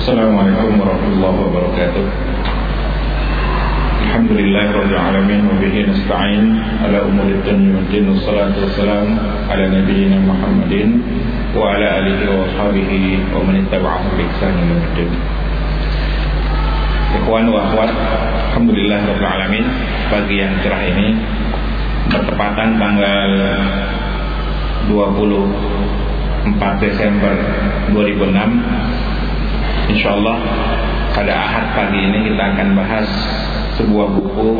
Assalamualaikum warahmatullahi wabarakatuh. Alhamdulillah Rabbil Alamin Wa bihi nasta'in. Ala umuri dunia wa din Wassalatu wassalam Ala nabiyina Muhammadin Wa ala alihi wa ashabihi Wa manittaba'ahu biksan Al-Muddin Ikhwan wa akhwat Alhamdulillah Rabbil Alamin Pagi yang cerah ini Bertepatan tanggal 24 Desember 2006 InsyaAllah pada ahad pagi ini kita akan bahas sebuah buku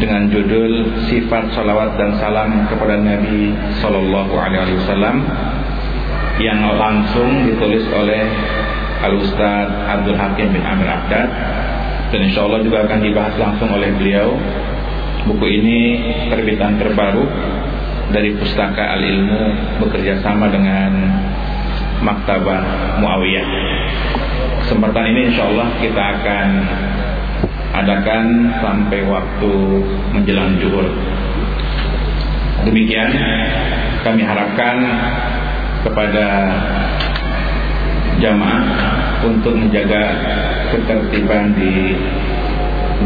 dengan judul Sifat Salawat dan Salam kepada Nabi Sallallahu Alaihi Wasallam yang langsung ditulis oleh Al Ustaz Abdul Hakim bin Amir Abdad dan insya Allah juga akan dibahas langsung oleh beliau. Buku ini terbitan terbaru dari Pustaka Al Ilmu bekerja sama dengan Maktabah Muawiyah. Kesempatan ini insya Allah kita akan adakan sampai waktu menjelang juhur. Demikian kami harapkan kepada jamaah untuk menjaga ketertiban di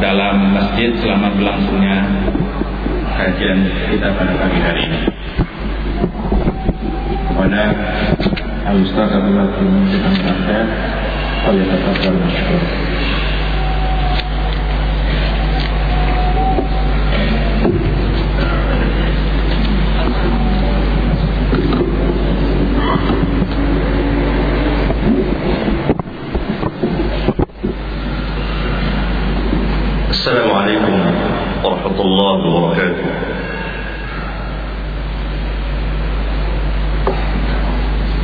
dalam masjid selama berlangsungnya kajian kita pada pagi hari ini. أو يستغرب له في منزل أو الأحداث فليتفضل مشكورا السلام عليكم ورحمة الله وبركاته.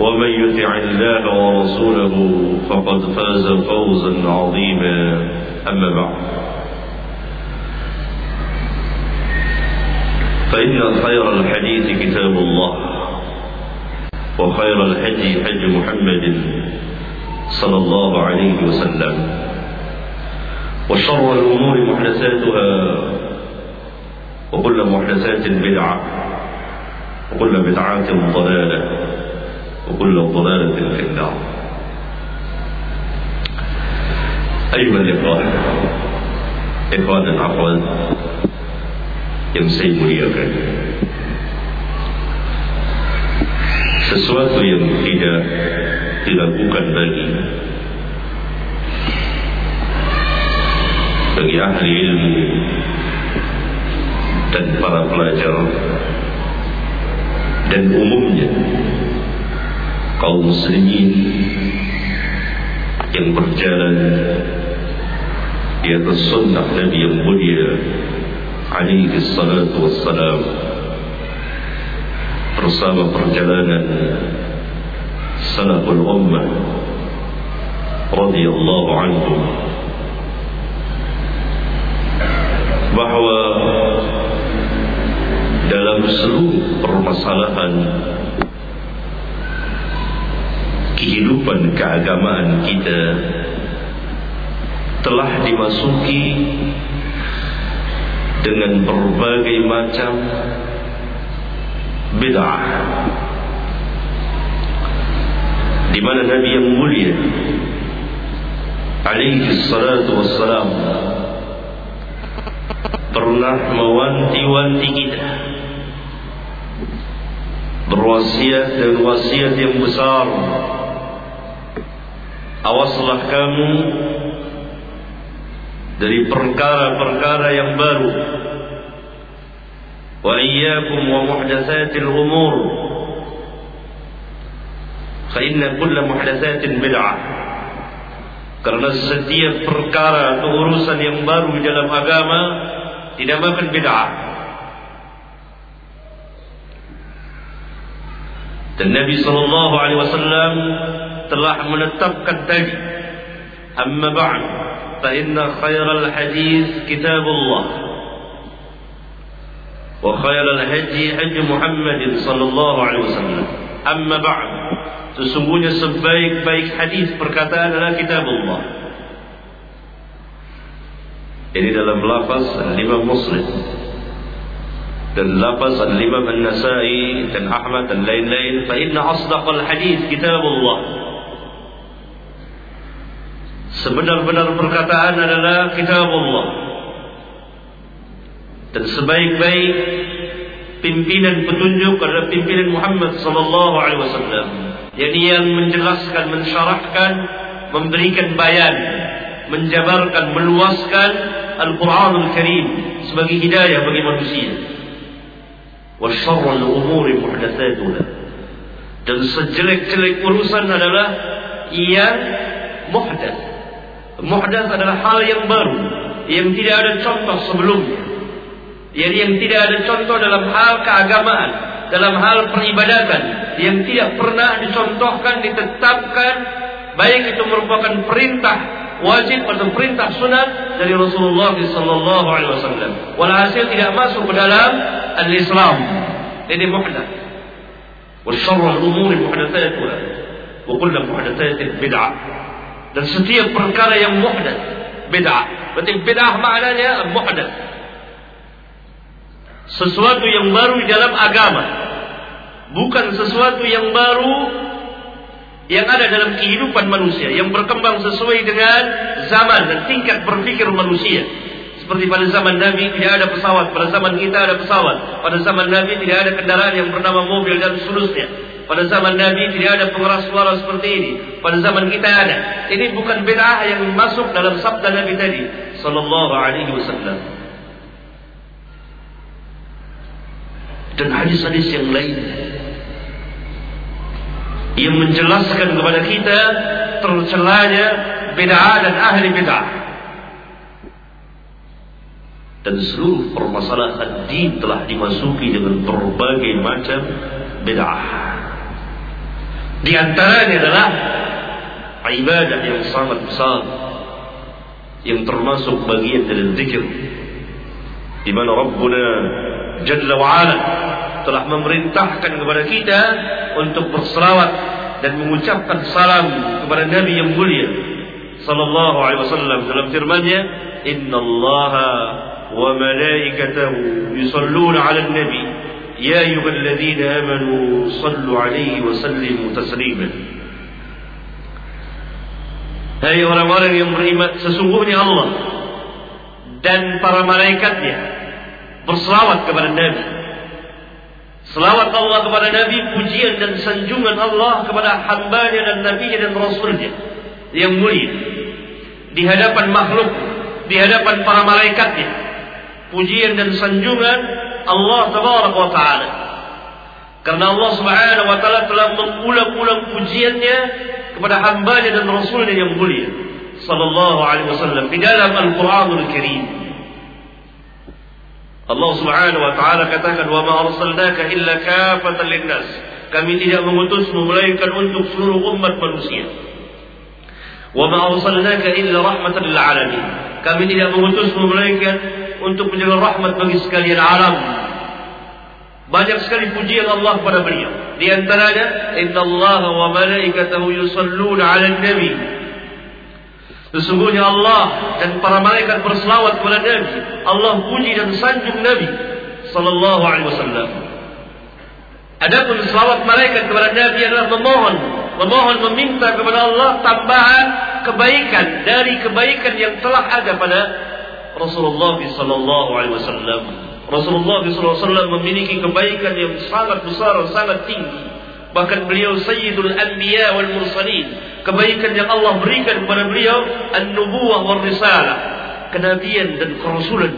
ومن يطع الله ورسوله فقد فاز فوزا عظيما. أما بعد. فإن خير الحديث كتاب الله وخير الهدي هدي محمد صلى الله عليه وسلم. وشر الأمور محدثاتها وكل محدثات بدعة وكل بدعة ضلالة. وكل ضلالة في النار أيها الإخوة إخوان الأخوات yang saya muliakan sesuatu yang tidak dilakukan lagi bagi ahli ilmu dan para pelajar dan umumnya kaum muslimin yang berjalan di atas sunnah Nabi yang mulia alaihi salatu wassalam. Bersama perjalanan salaful ummah radhiyallahu anhum bahwa dalam seluruh permasalahan kehidupan keagamaan kita telah dimasuki dengan berbagai macam bid'ah. Di mana Nabi yang mulia alaihi salatu wassalam pernah mewanti-wanti kita. Berwasiat dan wasiat yang besar awaslah kamu dari perkara-perkara yang baru. Wa iyyakum wa muhdatsatil umur. Fa inna kulla muhdatsatin bid'ah. Karena setiap perkara atau urusan yang baru dalam agama tidak makan bid'ah. Dan Nabi sallallahu alaihi wasallam telah menetapkan tadi amma ba'd فإن خير الحديث كتاب الله وخير الهدي هدي محمد صلى الله عليه وسلم أما بعد sesungguhnya sebaik-baik hadis perkataan adalah kitab Allah ini dalam lafaz al-Imam Muslim dan lafaz al-Imam An-Nasai dan Ahmad dan lain-lain fa inna asdaqal hadis kitab Allah Sebenar-benar perkataan adalah kitab Allah. Dan sebaik-baik pimpinan petunjuk adalah pimpinan Muhammad sallallahu alaihi wasallam. Yang menjelaskan, mensyarahkan, memberikan bayan, menjabarkan, meluaskan Al-Qur'anul Karim sebagai hidayah bagi manusia. Syarrul umuri muhdatsatuha. Dan sejelek-jelek urusan adalah yang muhdats Muhdas adalah hal yang baru yang tidak ada contoh sebelumnya. Jadi yang tidak ada contoh dalam hal keagamaan, dalam hal peribadatan yang tidak pernah dicontohkan, ditetapkan baik itu merupakan perintah wajib atau perintah sunat dari Rasulullah sallallahu alaihi wasallam. Walhasil tidak masuk ke dalam al-Islam. Ini muhdath. Wa syarrul umuri muhdatsatuha. Wa kullu muhdatsatin bid'ah. Dan setiap perkara yang muhdath bid'ah. Berarti bid'ah maknanya muhdath. Sesuatu yang baru di dalam agama. Bukan sesuatu yang baru yang ada dalam kehidupan manusia yang berkembang sesuai dengan zaman dan tingkat berpikir manusia. Seperti pada zaman Nabi tidak ada pesawat, pada zaman kita ada pesawat. Pada zaman Nabi tidak ada kendaraan yang bernama mobil dan seterusnya. Pada zaman Nabi tidak ada pengeras suara seperti ini. Pada zaman kita ada. Ini bukan bid'ah yang masuk dalam sabda Nabi tadi. Sallallahu alaihi wasallam. Dan hadis-hadis yang lain. Yang menjelaskan kepada kita tercelanya bid'ah dan ahli bid'ah. Dan seluruh permasalahan din telah dimasuki dengan berbagai macam bid'ah. Di antaranya adalah ibadah yang sangat besar yang termasuk bagian dari zikir di mana Rabbuna Jalla wa Ala telah memerintahkan kepada kita untuk berselawat dan mengucapkan salam kepada Nabi yang mulia sallallahu alaihi wasallam. Dalam firman-Nya innallaha wa malaikatahu yusalluna 'alan nabi يا أيها الذين آمنوا صلوا عليه وسلموا تسليما Hai orang-orang yang beriman sesungguhnya Allah dan para malaikatnya berselawat kepada Nabi. Selawat Allah kepada Nabi, pujian dan sanjungan Allah kepada hambanya dan nabinya dan rasulnya yang mulia di hadapan makhluk, di hadapan para malaikatnya. Pujian dan sanjungan Allah tabaraka wa taala. Karena Allah Subhanahu wa taala telah mengulang-ulang pujiannya kepada hambanya dan rasulnya yang mulia sallallahu alaihi wasallam di dalam Al-Qur'anul Karim. Allah Subhanahu wa taala katakan wa ma arsalnaka illa kafatan linnas. Kami tidak mengutusmu melainkan untuk seluruh umat manusia. Wa ma arsalnaka illa rahmatan lil alamin. Kami tidak mengutusmu melainkan untuk menjadi rahmat bagi sekalian alam. Banyak sekali pujian Allah kepada beliau. Di antaranya, Inna Allah wa malaikatahu yusalluna ala nabi. Sesungguhnya Allah dan para malaikat berselawat kepada Nabi. Allah puji dan sanjung Nabi sallallahu alaihi wasallam. Adapun selawat malaikat kepada Nabi adalah memohon, memohon meminta kepada Allah tambahan kebaikan dari kebaikan yang telah ada pada Rasulullah sallallahu alaihi wasallam. Rasulullah sallallahu alaihi wasallam memiliki kebaikan yang sangat besar dan sangat tinggi. Bahkan beliau sayyidul anbiya wal mursalin. Kebaikan yang Allah berikan kepada beliau an-nubuwah wal risalah. Kenabian dan kerasulan.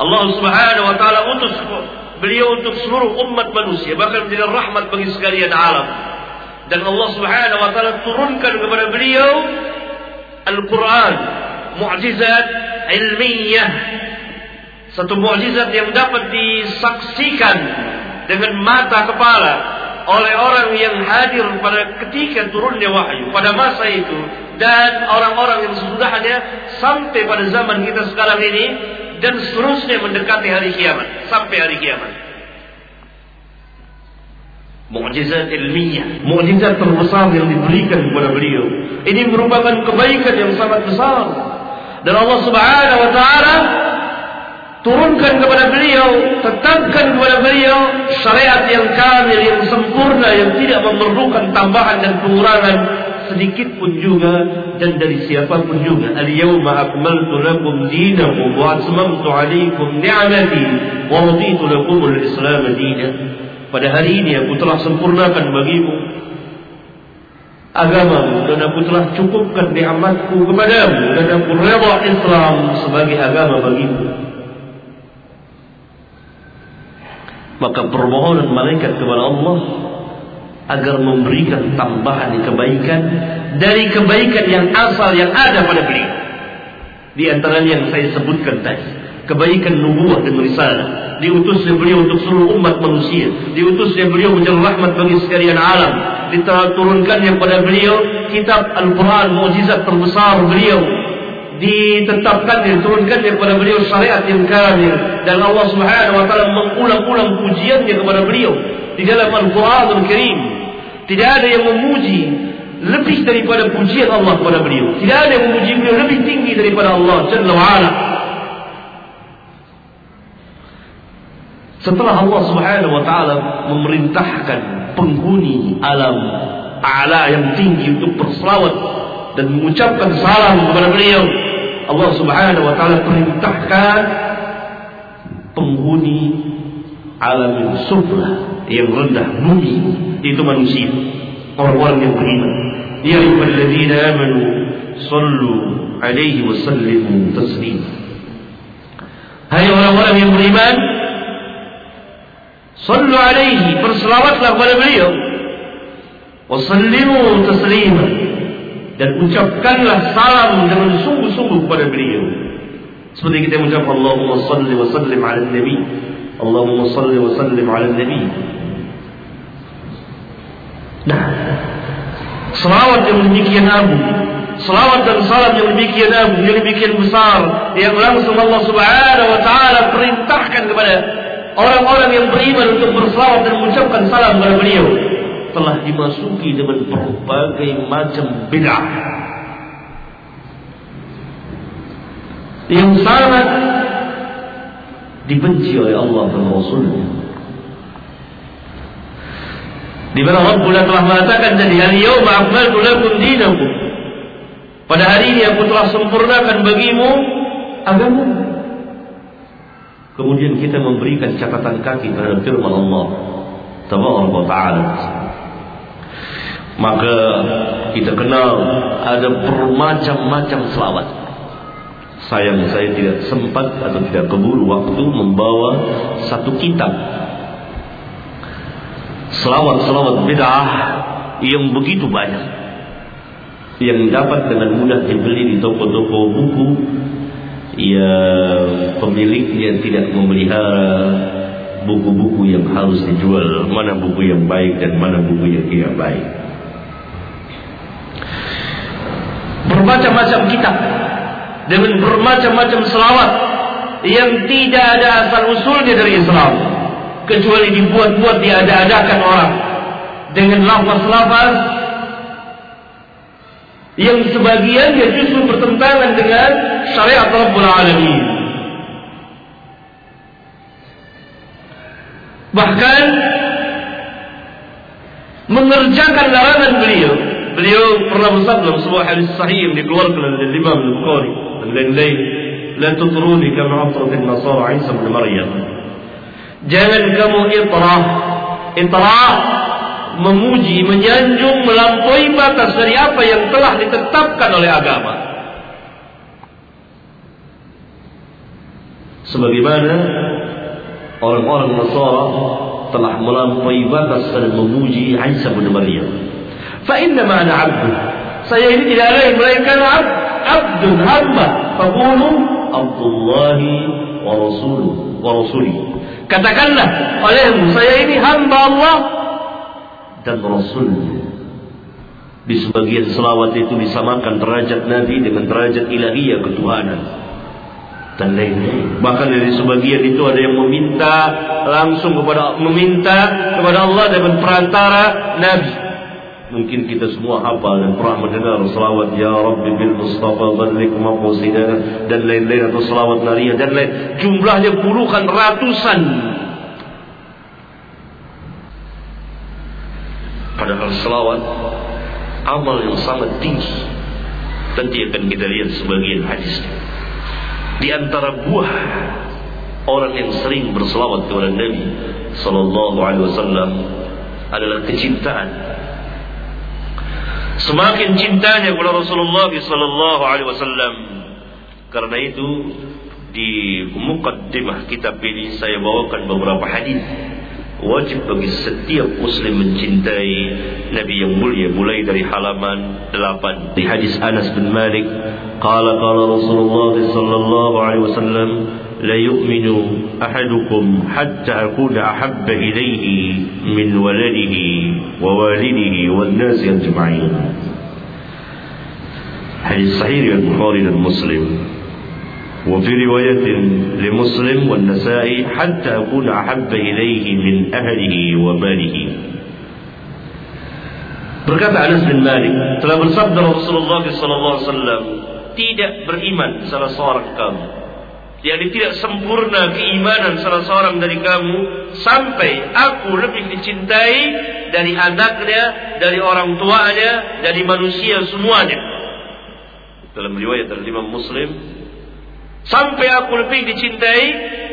Allah Subhanahu wa taala utus beliau untuk seluruh umat manusia bahkan menjadi rahmat bagi sekalian alam. Dan Allah Subhanahu wa taala turunkan kepada beliau Al-Qur'an mukjizat ilmiah satu mukjizat yang dapat disaksikan dengan mata kepala oleh orang yang hadir pada ketika turunnya wahyu pada masa itu dan orang-orang yang sesudahnya sampai pada zaman kita sekarang ini dan seterusnya mendekati hari kiamat sampai hari kiamat. Mukjizat ilmiah, mukjizat terbesar yang diberikan kepada beliau. Ini merupakan kebaikan yang sangat besar. Dan Allah Subhanahu wa taala turunkan kepada beliau, tetapkan kepada beliau syariat yang kamil, yang sempurna, yang tidak memerlukan tambahan dan pengurangan sedikit pun juga dan dari siapa pun juga. Al-yawma akmaltu lakum dinakum wa atmamtu alaikum ni'mati wa raditu lakum al-islam. Pada hari ini aku telah sempurnakan bagimu agamamu dan aku telah cukupkan nikmatku kepadamu dan aku reda Islam sebagai agama bagimu. maka permohonan malaikat kepada Allah agar memberikan tambahan kebaikan dari kebaikan yang asal yang ada pada beliau. Di antaranya yang saya sebutkan tadi, kebaikan nubuah dan risalah. Diutusnya beliau untuk seluruh umat manusia. Diutusnya beliau menjadi rahmat bagi sekalian alam. Diturunkannya pada beliau kitab Al-Quran, mukjizat terbesar beliau ditetapkan diturunkan kepada beliau syariat yang kamil dan Allah Subhanahu wa taala mengulang-ulang pujiannya kepada beliau di dalam Al-Qur'anul Karim. Tidak ada yang memuji lebih daripada pujian Allah kepada beliau. Tidak ada yang memuji beliau lebih tinggi daripada Allah Jalla wa ala. Setelah Allah Subhanahu wa taala memerintahkan penghuni alam a'la yang tinggi untuk berselawat dan mengucapkan salam kepada beliau Allah Subhanahu wa taala perintahkan penghuni alam yang sufla yang rendah bumi itu manusia orang-orang yang beriman. Ya ayyuhalladzina amanu sallu alaihi wa taslima hai orang-orang yang beriman sallu alaihi berselawatlah kepada beliau wa sallimu taslima dan ucapkanlah salam dengan sungguh-sungguh kepada beliau. Seperti kita mengucap Allahumma salli wa sallim ala nabi. Allahumma salli wa sallim ala nabi. Nah, selawat yang demikian agung, selawat dan salam yang demikian agung, yang demikian besar, yang langsung Allah Subhanahu wa taala perintahkan kepada orang-orang yang beriman untuk berselawat dan mengucapkan salam kepada beliau telah dimasuki dengan berbagai macam bid'ah yang sangat dibenci oleh Allah dan Rasulnya. Di mana Rabbul telah mengatakan tadi al-yawma akmaltu lakum dinakum. Pada hari ini aku telah sempurnakan bagimu agama. Kemudian kita memberikan catatan kaki terhadap firman Allah Tabaraka taala maka kita kenal ada bermacam-macam selawat. Sayang saya tidak sempat atau tidak keburu waktu membawa satu kitab selawat-selawat bid'ah yang begitu banyak yang dapat dengan mudah dibeli di toko-toko buku yang pemiliknya tidak memelihara buku-buku yang harus dijual mana buku yang baik dan mana buku yang tidak baik. Bermacam-macam kitab dengan bermacam-macam selawat yang tidak ada asal usulnya dari Islam kecuali dibuat-buat diada-adakan orang dengan lafaz-lafaz Yang sebagiannya justru bertentangan dengan syariat Rabbul Alamin. Bahkan mengerjakan larangan beliau. Beliau pernah bersabda sebuah hadis sahih yang dikeluarkan oleh Imam Al-Bukhari dan lain-lain, "La tutruni kama atrat an-nasara Isa bin Maryam." Jangan kamu itrah, itrah memuji, menyanjung, melampaui batas dari apa yang telah ditetapkan oleh agama. Sebagaimana orang-orang Nasara telah melampaui batas dan memuji Isa bin Maryam. Fa inna ma ana 'abd. Saya ini tidak lain melainkan abd, abdun hamba. Faqulu Abdullah wa rasuluh wa rasuli. Katakanlah olehmu saya ini hamba Allah dan Rasulnya. Di sebagian selawat itu disamakan derajat Nabi dengan derajat ilahiyah ketuhanan. Dan lain-lain. Bahkan dari sebagian itu ada yang meminta langsung kepada meminta kepada Allah dengan perantara Nabi. Mungkin kita semua hafal dan pernah mendengar selawat Ya Rabbi bil Mustafa balik maqasidana dan lain-lain atau selawat nariyah dan lain. Jumlahnya puluhan ratusan Padahal selawat amal yang sangat tinggi. Nanti akan kita lihat sebagian hadisnya. Di antara buah orang yang sering berselawat kepada Nabi Sallallahu Alaihi Wasallam adalah kecintaan. Semakin cintanya kepada Rasulullah Sallallahu Alaihi Wasallam. Karena itu di mukaddimah kitab ini saya bawakan beberapa hadis wajib bagi setiap muslim mencintai Nabi yang mulia mulai dari halaman 8 di hadis Anas bin Malik qala qala Rasulullah sallallahu alaihi wasallam la yu'minu ahadukum hatta akuna ahabba ilayhi min waladihi wa walidihi wan nas ajma'in hadis sahih riwayat Bukhari dan Muslim وفي رواية لمسلم والنسائي حتى أكون أحب إليه من أهله وماله Berkata Anas bin Malik telah bersabda Rasulullah SAW tidak beriman salah seorang kamu. Jadi tidak sempurna keimanan salah seorang dari kamu sampai aku lebih dicintai dari anaknya, dari orang tuanya, dari manusia semuanya. Dalam riwayat dari Imam Muslim Sampai aku lebih dicintai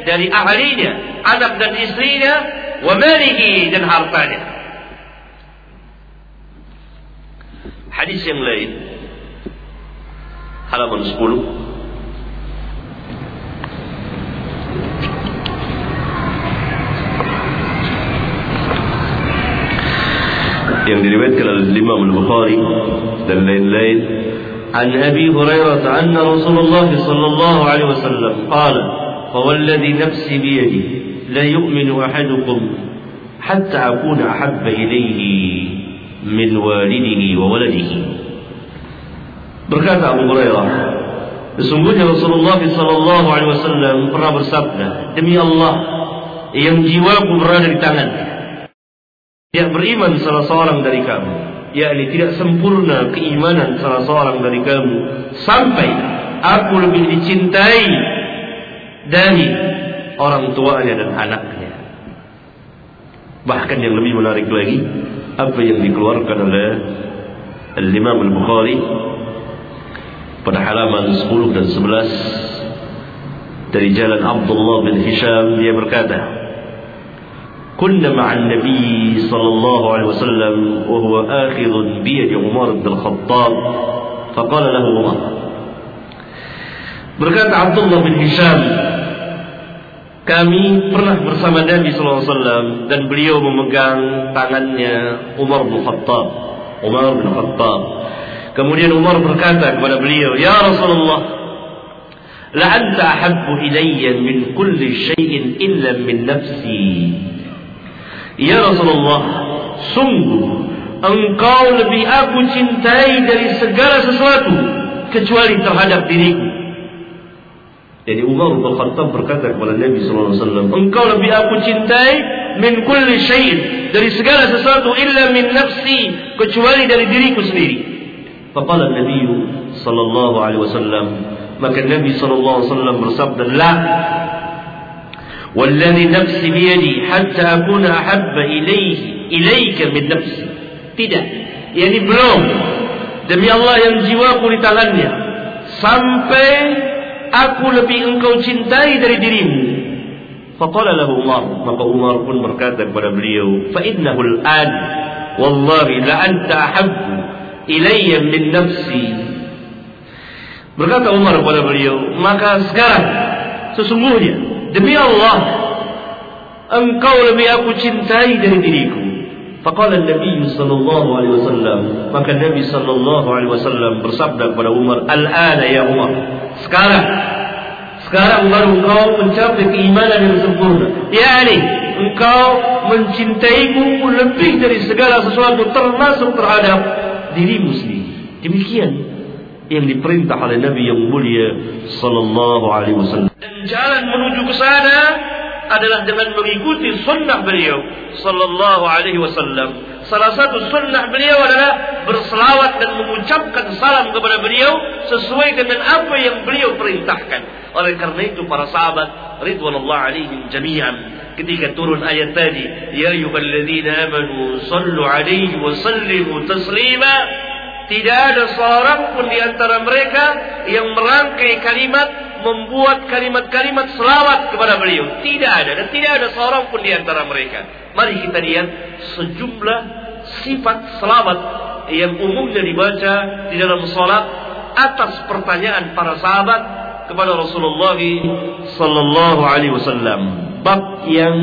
dari ahlinya, anak dan istrinya, wa malihi dan hartanya. Hadis yang lain halaman 10 yang diriwayatkan oleh Imam Al-Bukhari dan lain-lain عن أبي هريرة أن رسول الله صلى الله عليه وسلم قال فوالذي نفسي بيده لا يؤمن أحدكم حتى أكون أحب إليه من والده وولده Berkata Abu Hurairah, sesungguhnya Rasulullah sallallahu alaihi wasallam pernah bersabda, demi Allah yang jiwaku berada di tangannya. Yang beriman salah seorang dari kamu yakni tidak sempurna keimanan salah seorang dari kamu sampai aku lebih dicintai dari orang tuanya dan anaknya. Bahkan yang lebih menarik lagi apa yang dikeluarkan oleh Al-Imam Al-Bukhari pada halaman 10 dan 11 dari jalan Abdullah bin Hisham dia berkata كنا مع النبي صلى الله عليه وسلم وهو آخذ بيد عمر بن الخطاب فقال له عمر Berkata Abdullah bin Hisham Kami pernah bersama Nabi SAW Dan beliau memegang tangannya Umar bin Khattab Umar bin Khattab Kemudian Umar berkata kepada beliau Ya Rasulullah La'anta ahabbu ilayya min kulli syai'in illa min nafsi Ya Rasulullah, sungguh engkau lebih aku cintai dari segala sesuatu kecuali terhadap diriku. Jadi Umar bin Khattab berkata kepada Nabi sallallahu alaihi wasallam, "Engkau lebih aku cintai min kulli syai'in dari segala sesuatu illa min nafsi kecuali dari diriku sendiri." Faqala Nabi sallallahu alaihi wasallam maka Nabi sallallahu alaihi wasallam bersabda la والذي نفسي بيدي حتى أكون أحب إليه إليك من نفسي tidak yani belum demi Allah yang jiwaku di tangannya sampai aku lebih engkau cintai dari dirimu faqala lahu Umar maka Umar pun berkata kepada beliau fa innahu al-an wallahi la anta ahabbu ilayya min nafsi berkata Umar kepada beliau maka sekarang sesungguhnya demi Allah engkau lebih aku cintai dari diriku Faqala Nabi sallallahu alaihi wasallam maka Nabi sallallahu alaihi wasallam bersabda kepada Umar al-ana ya Umar sekarang sekarang baru engkau mencapai keimanan yang sempurna yakni engkau mencintaimu lebih dari segala sesuatu termasuk terhadap dirimu sendiri demikian yang diperintah oleh Nabi yang mulia sallallahu alaihi wasallam dan jalan menuju ke sana adalah dengan mengikuti sunnah beliau sallallahu alaihi wasallam. Salah satu sunnah beliau adalah berselawat dan mengucapkan salam kepada beliau sesuai dengan apa yang beliau perintahkan. Oleh karena itu para sahabat ridwanullah alaihim jami'an ketika turun ayat tadi, ya ayyuhalladzina amanu sallu alaihi wa sallimu taslima tidak ada seorang pun di antara mereka yang merangkai kalimat membuat kalimat-kalimat selawat kepada beliau. Tidak ada dan tidak ada seorang pun di antara mereka. Mari kita lihat sejumlah sifat selawat yang umumnya dibaca di dalam salat atas pertanyaan para sahabat kepada Rasulullah sallallahu alaihi wasallam. Bab yang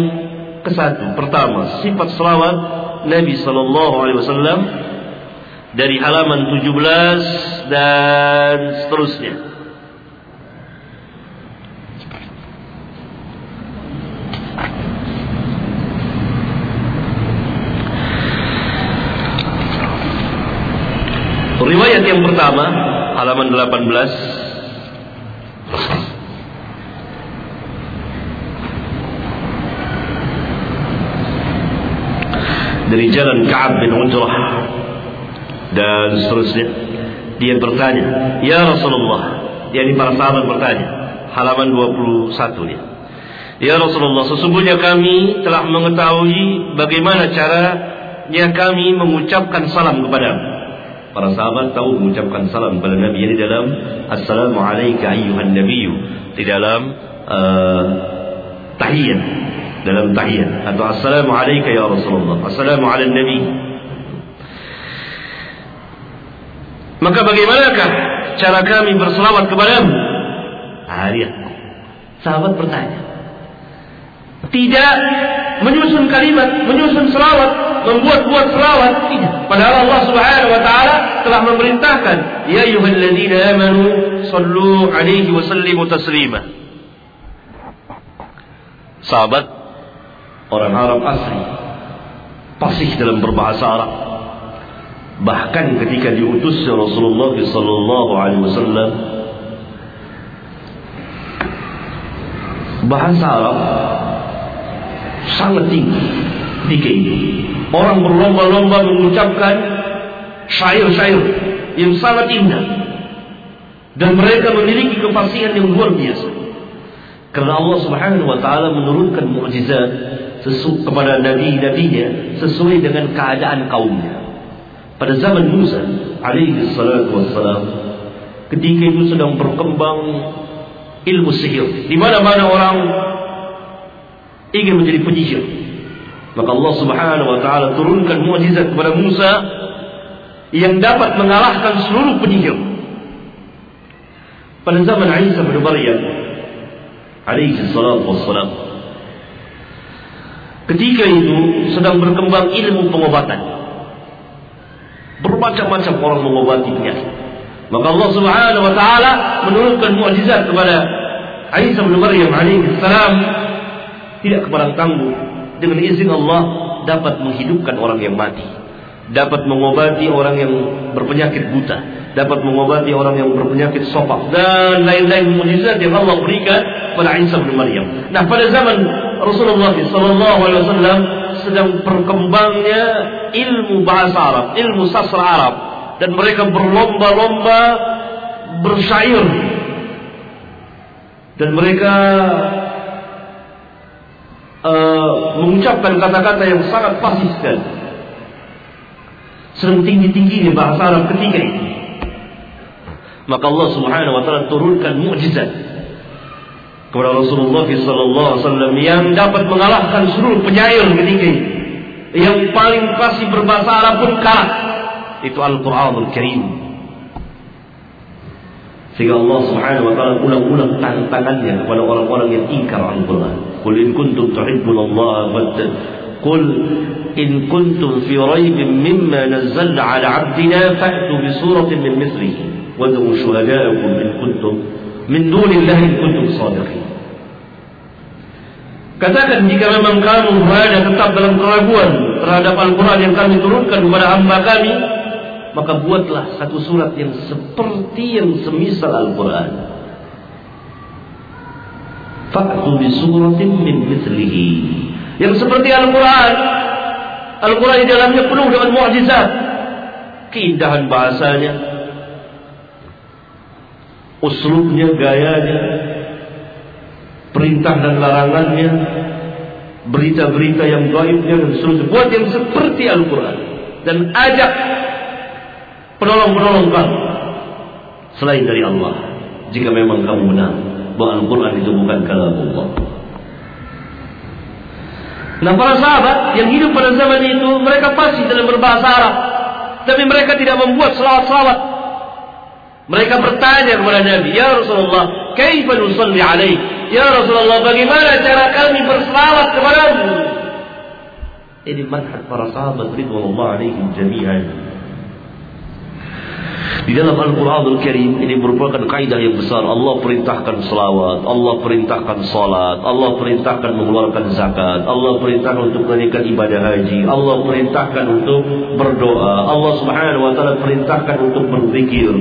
kesatu pertama sifat selawat Nabi sallallahu alaihi wasallam dari halaman 17 dan seterusnya. Riwayat yang pertama halaman 18 dari jalan Ka'ab bin Ujrah dan seterusnya. Dia bertanya ya Rasulullah. Yakni para sahabat bertanya halaman 21 dia Ya Rasulullah sesungguhnya kami telah mengetahui bagaimana caranya kami mengucapkan salam kepadamu. Para sahabat tahu mengucapkan salam kepada Nabi. Ini dalam Assalamu alayka ayyuhan nabiyyu. Di dalam uh, tahiyat dalam tahiyat atau Assalamu alayka ya Rasulullah. Assalamu ala nabi Maka bagaimanakah cara kami berselawat kepadamu? Lihat. Sahabat bertanya. Tidak menyusun kalimat, menyusun selawat, membuat-buat selawat tidak. Padahal Allah Subhanahu wa taala telah memerintahkan, "Ya ayyuhalladzina amanu sallu alaihi wa sallimu taslima." Sahabat orang Arab asli fasih dalam berbahasa Arab. Bahkan ketika diutus Rasulullah sallallahu alaihi wasallam bahasa Arab sangat tinggi tinggi Orang berlomba-lomba mengucapkan syair-syair yang sangat indah. Dan mereka memiliki kefasihan yang luar biasa. Karena Allah Subhanahu wa taala menurunkan mukjizat kepada nabi-nabinya sesuai dengan keadaan kaumnya. Pada zaman Musa alaihi salatu wassalam ketika itu sedang berkembang ilmu sihir. Di mana-mana orang ingin menjadi penyihir. Maka Allah Subhanahu wa taala turunkan mukjizat kepada Musa yang dapat mengalahkan seluruh penyihir. Pada zaman Isa bin Maryam alaihi salatu wassalam Ketika itu sedang berkembang ilmu pengobatan. Bermacam-macam orang mengobati penyakit. Maka Allah Subhanahu wa taala menurunkan mukjizat kepada Isa bin Maryam alaihi salam tidak kepada tangguh dengan izin Allah dapat menghidupkan orang yang mati, dapat mengobati orang yang berpenyakit buta, dapat mengobati orang yang berpenyakit sopak dan lain-lain mujizat yang Allah berikan pada Isa bin Maryam. Nah, pada zaman Rasulullah SAW sedang berkembangnya ilmu bahasa Arab, ilmu sastra Arab dan mereka berlomba-lomba bersyair dan mereka uh, mengucapkan kata-kata yang sangat fasih sekali. Sedang tinggi-tinggi bahasa Arab ketika itu. Maka Allah Subhanahu wa taala turunkan mukjizat kepada Rasulullah sallallahu alaihi wasallam yang dapat mengalahkan seluruh penyair ketika itu. Yang paling fasih berbahasa Arab pun kalah. Itu Al-Qur'anul Karim. Sehingga Allah Subhanahu wa taala ulang-ulang tantangannya kepada orang-orang yang ingkar Al-Qur'an. Qul in kuntum tuhibbunallaha fattab Qul in kuntum fi raibin mimma nazzalna 'ala 'abdina fa'tu bi suratin min mithlihi wad'u shuhada'akum in kuntum min dunillahi in kuntum shadiqin. Katakan jika memang kamu berada tetap dalam keraguan terhadap Al-Quran yang kami turunkan kepada hamba kami, maka buatlah satu surat yang seperti yang semisal Al-Quran. Faktu bi suratin min mithlihi. Yang seperti Al-Quran. Al-Quran di dalamnya penuh dengan mukjizat. Keindahan bahasanya. Uslubnya, gayanya. Perintah dan larangannya. Berita-berita yang gaibnya dan seterusnya. Buat yang seperti Al-Quran. Dan ajak penolong-penolong kamu selain dari Allah jika memang kamu benar bahwa Al-Quran itu bukan kalam Allah Nah para sahabat yang hidup pada zaman itu mereka pasti dalam berbahasa Arab tapi mereka tidak membuat selawat-selawat mereka bertanya kepada Nabi Ya Rasulullah Kaifa nusalli alaih Ya Rasulullah bagaimana cara kami berselawat kepadamu Ini manhaj para sahabat Ridwanullah alaihim jami'an Di dalam Al-Quran Al-Karim ini merupakan kaidah yang besar. Allah perintahkan selawat, Allah perintahkan salat, Allah perintahkan mengeluarkan zakat, Allah perintahkan untuk menunaikan ibadah haji, Allah perintahkan untuk berdoa, Allah Subhanahu wa taala perintahkan untuk berzikir.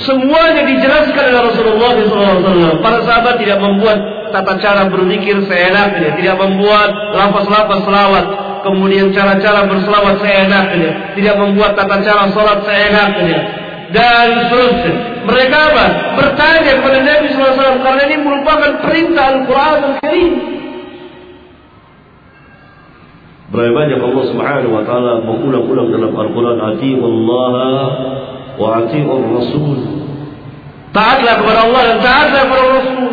Semuanya dijelaskan oleh Rasulullah SAW. Para sahabat tidak membuat tata cara berzikir seenaknya, tidak membuat lafaz-lafaz selawat, kemudian cara-cara berselawat seenaknya, tidak membuat tata cara salat seenaknya, dan seterusnya. Mereka apa? Bertanya kepada Nabi SAW karena ini merupakan perintah Al-Quran Al-Karim. Berapa banyak Allah Subhanahu wa taala mengulang-ulang dalam Al-Quran Atiiu Allah wa atiiu Rasul. Taatlah kepada Allah dan taatlah kepada Rasul.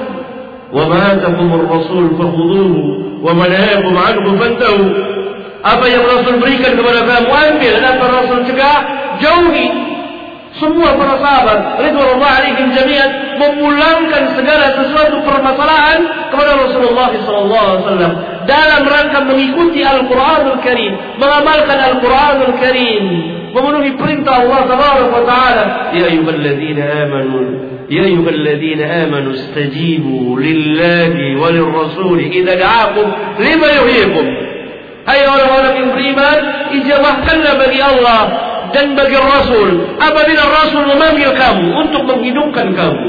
Wa ma atakum Rasul fakhudhuhu wa ma nahakum anhu fantahu. Apa yang Rasul berikan kepada kamu ambil dan apa Rasul cegah jauhi. Semua para sahabat Ridwanullah alaihim jami'an memulangkan segala sesuatu permasalahan kepada Rasulullah SAW dalam rangka mengikuti Al-Quranul Karim, mengamalkan Al-Quranul Karim, memenuhi perintah Allah Taala. Ya ayyuhalladzina amanu يا أيها الذين آمنوا استجيبوا لله وللرسول إذا دعاكم لما يحييكم Hai orang-orang yang beriman, ijabahkanlah bagi Allah dan bagi Rasul apabila Rasul memanggil kamu untuk menghidupkan kamu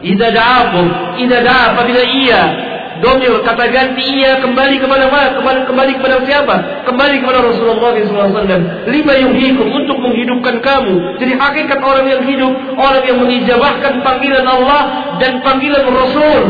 idza da'akum idza da'a apabila ia domir kata ganti ia kembali kepada kembali, kembali kepada siapa? Kembali kepada Rasulullah SAW lima yuhikum untuk menghidupkan kamu. Jadi hakikat orang yang hidup orang yang mengijabahkan panggilan Allah dan panggilan Rasul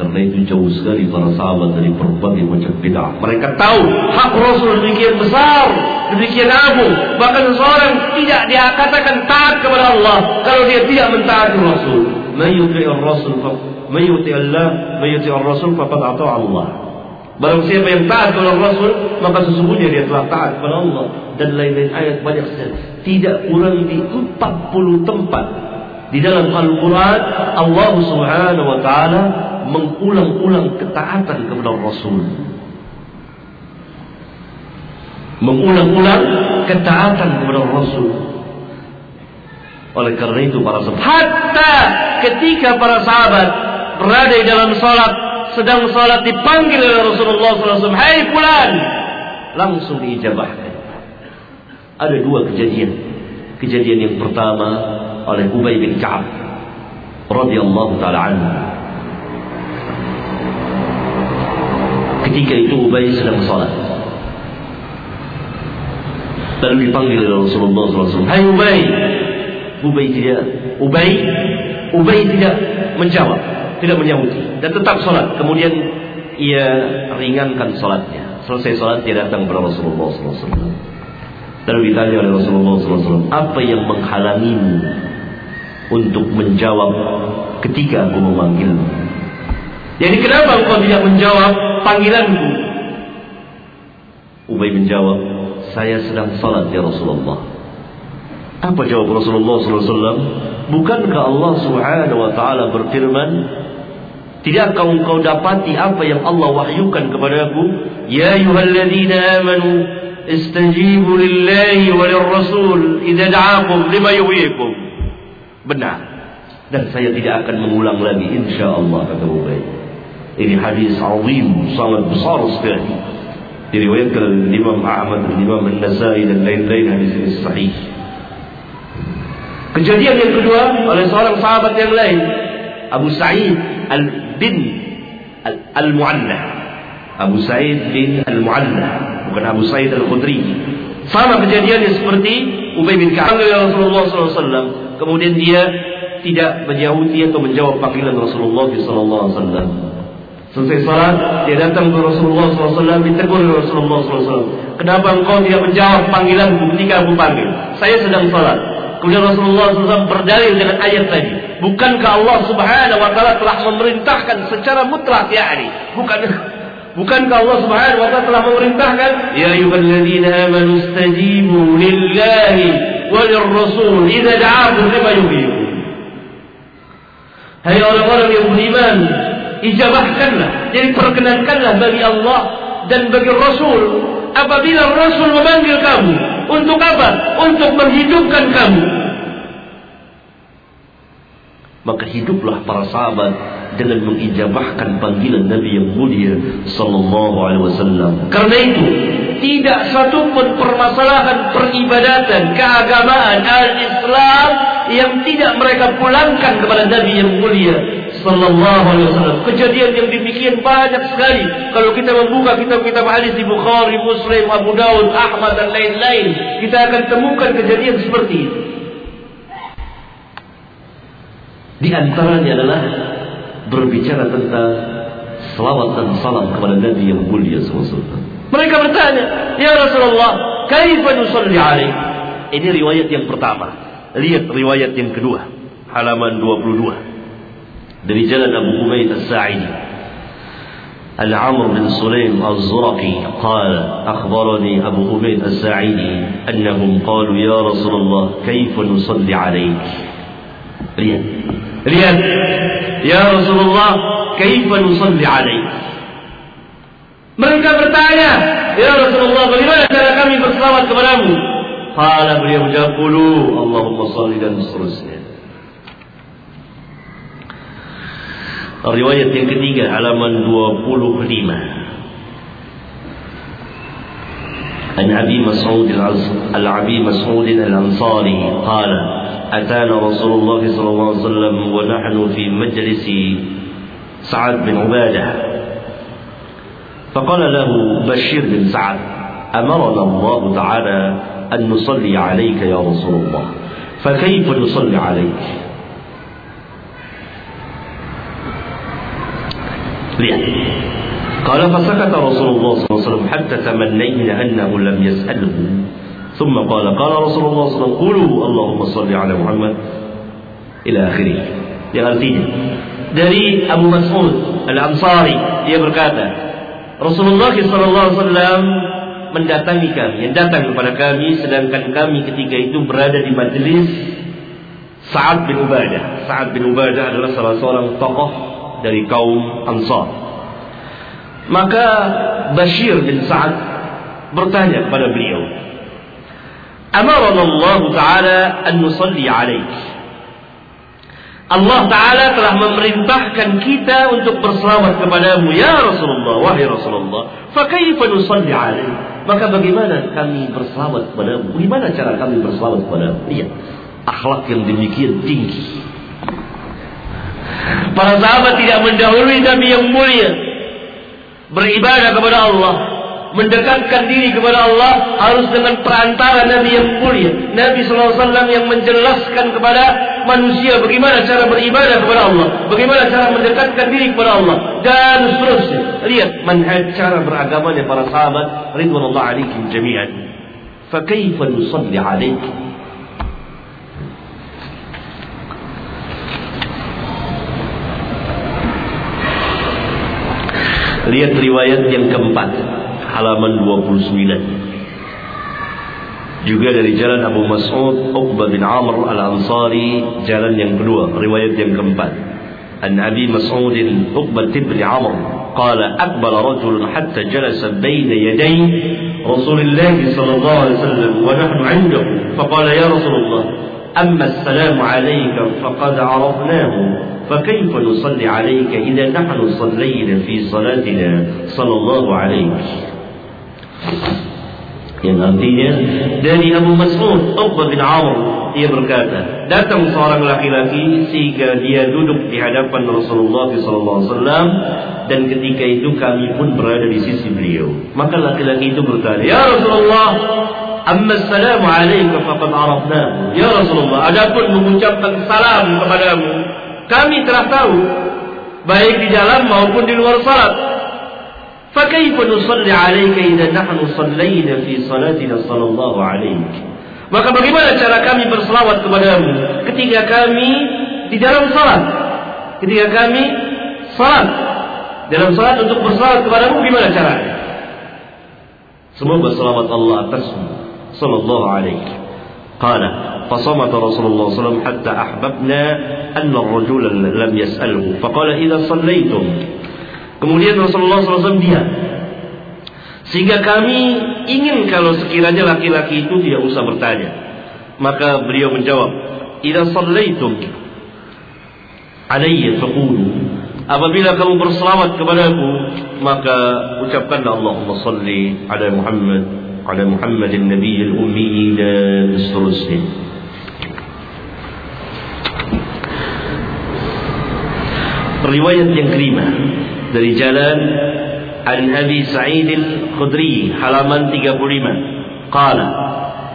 Karena itu jauh sekali para sahabat dari berbagai macam bid'ah. Mereka tahu hak Rasul demikian besar, demikian agung. Bahkan seseorang tidak dia katakan taat kepada Allah kalau dia tidak mentaati Rasul. Mayyuti Rasul, mayyuti Allah, mayyuti Rasul faqad ata Allah. Barang siapa yang taat kepada Rasul, maka sesungguhnya dia telah taat kepada Allah. Dan lain-lain ayat banyak sekali. Tidak kurang di 40 tempat di dalam Al-Quran Allah Subhanahu Wa Taala mengulang-ulang ketaatan kepada Rasul. Mengulang-ulang ketaatan kepada Rasul. Oleh karena itu para sahabat, hatta ketika para sahabat berada di dalam salat, sedang salat dipanggil oleh Rasulullah SAW, Hai pulan, langsung diijabahkan. Ada dua kejadian. Kejadian yang pertama oleh Ubay bin Ka'ab radhiyallahu taala anhu Ketika itu Ubay sedang sholat. Lalu dipanggil oleh Rasulullah SAW. Hai Ubay. Ubay tidak. Ubay. Ubay tidak menjawab. Tidak menyahuti. Dan tetap sholat. Kemudian ia ringankan sholatnya. Selesai sholat dia datang kepada Rasulullah SAW. Lalu ditanya oleh Rasulullah SAW. Apa yang menghalangimu untuk menjawab ketika aku memanggilmu? Jadi kenapa engkau tidak menjawab panggilanku? Ubay menjawab, saya sedang salat ya Rasulullah. Apa jawab Rasulullah SAW? Bukankah Allah Subhanahu Wa Taala berfirman, Tidakkah engkau dapati apa yang Allah wahyukan kepadaku? Ya ayyuhalladzina amanu istajibu lillahi walil rasul idza da'akum lima yuhyikum. Benar. Dan saya tidak akan mengulang lagi insyaallah kata Ubay. Ini hadis azim sangat besar sekali. Diriwayatkan oleh Imam Ahmad Imam An-Nasai dan lain-lain hadis ini sahih. Kejadian yang kedua oleh seorang sahabat yang lain, Abu Sa'id al bin Al-Mu'alla. Abu Sa'id bin Al-Mu'alla, bukan Abu Sa'id Al-Khudri. Sama kejadiannya seperti Ubay bin Ka'ab Rasulullah SAW. Kemudian dia tidak menjauhi atau menjawab panggilan Rasulullah SAW. Selesai salat, dia datang ke Rasulullah SAW, ditegur Rasulullah SAW. Kenapa engkau tidak menjawab panggilan ketika aku panggil? Saya sedang salat. Kemudian Rasulullah SAW berdalil dengan ayat tadi. Bukankah Allah Subhanahu Wa Taala telah memerintahkan secara mutlak yakni? Bukan Bukankah Allah Subhanahu wa taala telah memerintahkan ya ayyuhalladzina amanu istajibu lillahi walir rasul idza da'akum lima yuhyikum. Hai orang-orang yang beriman ijabahkanlah jadi perkenankanlah bagi Allah dan bagi Rasul. Apabila Rasul memanggil kamu untuk apa? Untuk menghidupkan kamu maka hiduplah para sahabat dengan mengijabahkan panggilan Nabi yang mulia sallallahu alaihi wasallam. Karena itu, tidak satu pun permasalahan peribadatan, keagamaan al-Islam yang tidak mereka pulangkan kepada Nabi yang mulia sallallahu alaihi wasallam. Kejadian yang demikian banyak sekali. Kalau kita membuka kitab-kitab hadis di Bukhari, Muslim, Abu Daud, Ahmad dan lain-lain, kita akan temukan kejadian seperti itu. Di antaranya adalah berbicara tentang selawat dan salam kepada Nabi yang mulia SAW. Mereka bertanya, Ya Rasulullah, kaifa nusalli alaih? Ini riwayat yang pertama. Lihat riwayat yang kedua. Halaman 22. Dari jalan Abu Umaid As-Sa'idi. العمر بن سليم الزرقي قال أخبرني أبو حميد الساعدي أنهم قالوا يا رسول الله كيف نصلي عليك lihat lihat ya Rasulullah kaifa nusalli alaik mereka bertanya ya Rasulullah bagaimana cara kami berselawat kepadamu? Kala beliau menjawab dulu Allahumma salli dan seterusnya. Riwayat yang ketiga halaman 25 An Abi Mas'ud Al-Abi Mas'ud Al-Ansari Qala أتانا رسول الله صلى الله عليه وسلم ونحن في مجلس سعد بن عبادة. فقال له بشير بن سعد أمرنا الله تعالى أن نصلي عليك يا رسول الله. فكيف نصلي عليك؟ lihat قال فسكت رسول الله صلى الله عليه وسلم حتى تمنينا أنه لم يسأله. ثم قال قال رسول الله صلى الله عليه وسلم قولوا اللهم صل على محمد إلى آخره yang artinya dari Abu Mas'ud Al-Ansari dia berkata Rasulullah SAW mendatangi kami yang datang kepada kami sedangkan kami ketika itu berada di majelis Sa'ad bin Ubadah Sa'ad bin Ubadah adalah salah seorang tokoh dari kaum Ansar maka Bashir bin Sa'ad bertanya kepada beliau Amarana Allah Ta'ala an nusalli alaik Allah Ta'ala telah memerintahkan kita untuk berselawat kepadamu Ya Rasulullah, wahai Rasulullah Fakaifa nusalli alaih? Maka bagaimana kami berselawat kepadamu? Bagaimana cara kami berselawat kepadamu? Lihat, akhlak yang demikian tinggi. Para sahabat tidak mendahului Nabi yang mulia. Beribadah kepada Allah Mendekatkan diri kepada Allah harus dengan perantara Nabi yang mulia. Nabi SAW yang menjelaskan kepada manusia bagaimana cara beribadah kepada Allah. Bagaimana cara mendekatkan diri kepada Allah. Dan seterusnya. Lihat manhaj cara beragamanya para sahabat. Ridwanullah alaikum jami'an. Fakaifa nusalli alaikum. Lihat riwayat yang keempat halaman 29. Juga dari jalan Abu Mas'ud Uqbah bin Amr Al-Ansari jalan yang kedua riwayat yang keempat. An Abi Mas'ud Uqbah bin Amr قال أقبل رجل حتى جلس بين يدي رسول الله صلى الله عليه وسلم ونحن عنده فقال يا رسول الله أما السلام عليك فقد عرفناه فكيف نصلي عليك إذا نحن صلينا في صلاتنا صلى الله عليه yang artinya dari Abu Mas'ud Uqbah bin Amr dia berkata datang seorang laki-laki sehingga dia duduk di hadapan Rasulullah SAW dan ketika itu kami pun berada di sisi beliau. Maka laki-laki itu berkata ya Rasulullah amma assalamu alayka faqad arafna ya Rasulullah adapun mengucapkan salam kepadamu kami telah tahu baik di dalam maupun di luar salat فكيف نصلي عليك إذا نحن صلينا في صلاتنا صلى الله عليك Maka bagaimana cara kami berselawat kepadamu ketika kami di dalam salat? Ketika kami salat dalam salat untuk berselawat kepadamu gimana caranya? Semoga selawat Allah atasmu sallallahu alaihi. Qala فصمت رسول الله صلى الله عليه وسلم حتى أحببنا أن الرجل لم يسأله فقال إذا صليتم Kemudian Rasulullah SAW diam. Sehingga kami ingin kalau sekiranya laki-laki itu tidak usah bertanya. Maka beliau menjawab, "Idza shallaitum alayya faqulu" Apabila kamu berselawat kepadaku, maka ucapkanlah Allahumma salli ala Muhammad, ala Muhammadin nabiyil ummi dan seterusnya. Riwayat yang kelima dari jalan An Abi Sa'id Al-Khudri halaman 35 qala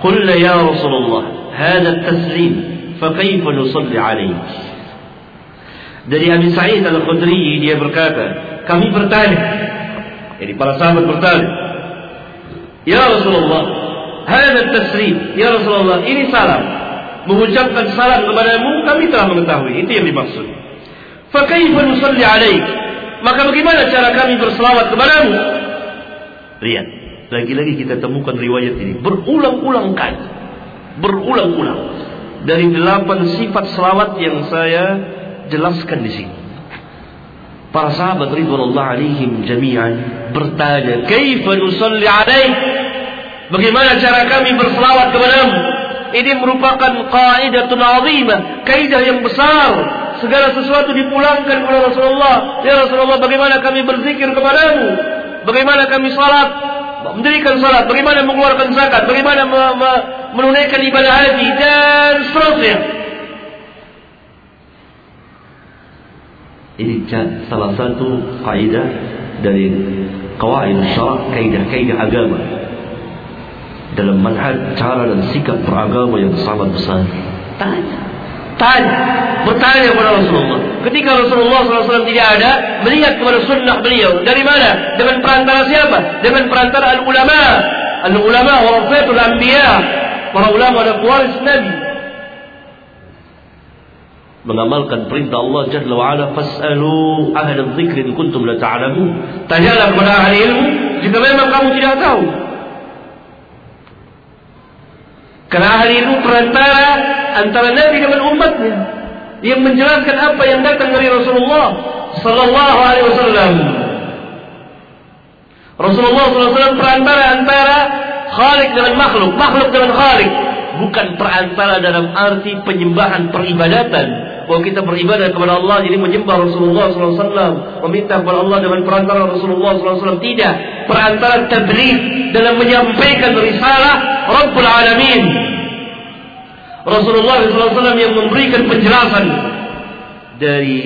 qulna ya Rasulullah hadha at-taslim fa kayfa nusalli alayk dari Abi Sa'id Al-Khudri dia berkata kami bertanya. Jadi para sahabat bertanya ya Rasulullah hadha at-taslim ya Rasulullah ini salam. Mengucapkan salam kepadamu kami telah mengetahui itu yang dimaksud. Fa kayfa nusalli alayk maka bagaimana cara kami berselawat kepadamu? Lihat, lagi-lagi kita temukan riwayat ini berulang-ulang kali. Berulang-ulang. Dari delapan sifat selawat yang saya jelaskan di sini. Para sahabat ridwanullah alaihim jami'an bertanya, "Kaifa nusalli alaik?" Bagaimana cara kami berselawat kepadamu? Ini merupakan kaidatun azimah, kaidah yang besar segala sesuatu dipulangkan kepada Rasulullah. Ya Rasulullah, bagaimana kami berzikir kepadamu? Bagaimana kami salat? Mendirikan salat, bagaimana mengeluarkan zakat, bagaimana me me menunaikan ibadah haji dan seterusnya. Ini salah satu kaidah dari kawaid syarak, kaidah-kaidah agama. Dalam manhaj cara dan sikap beragama yang sangat besar. Tanya Tanya, bertanya kepada Rasulullah. Ketika Rasulullah SAW tidak ada, melihat kepada sunnah beliau. Dari mana? Dengan perantara siapa? Dengan perantara al-ulama. Al-ulama warasatul anbiya. Para ulama dan pewaris Nabi. Mengamalkan perintah Allah Jalla wa'ala. Fas'alu ahli dzikri kuntum la ta'lamun. Tanyalah kepada ahli ilmu jika memang kamu tidak tahu. Karena ahli ilmu perantara antara Nabi dengan umatnya yang menjelaskan apa yang datang dari Rasulullah sallallahu alaihi wasallam. Rasulullah SAW perantara antara Khalik dengan makhluk, makhluk dengan Khalik, bukan perantara dalam arti penyembahan peribadatan. Bahwa kita beribadah kepada Allah jadi menyembah Rasulullah SAW, meminta kepada Allah dengan perantara Rasulullah SAW tidak. Perantara tabligh dalam menyampaikan risalah Rabbul Alamin Rasulullah SAW yang memberikan penjelasan dari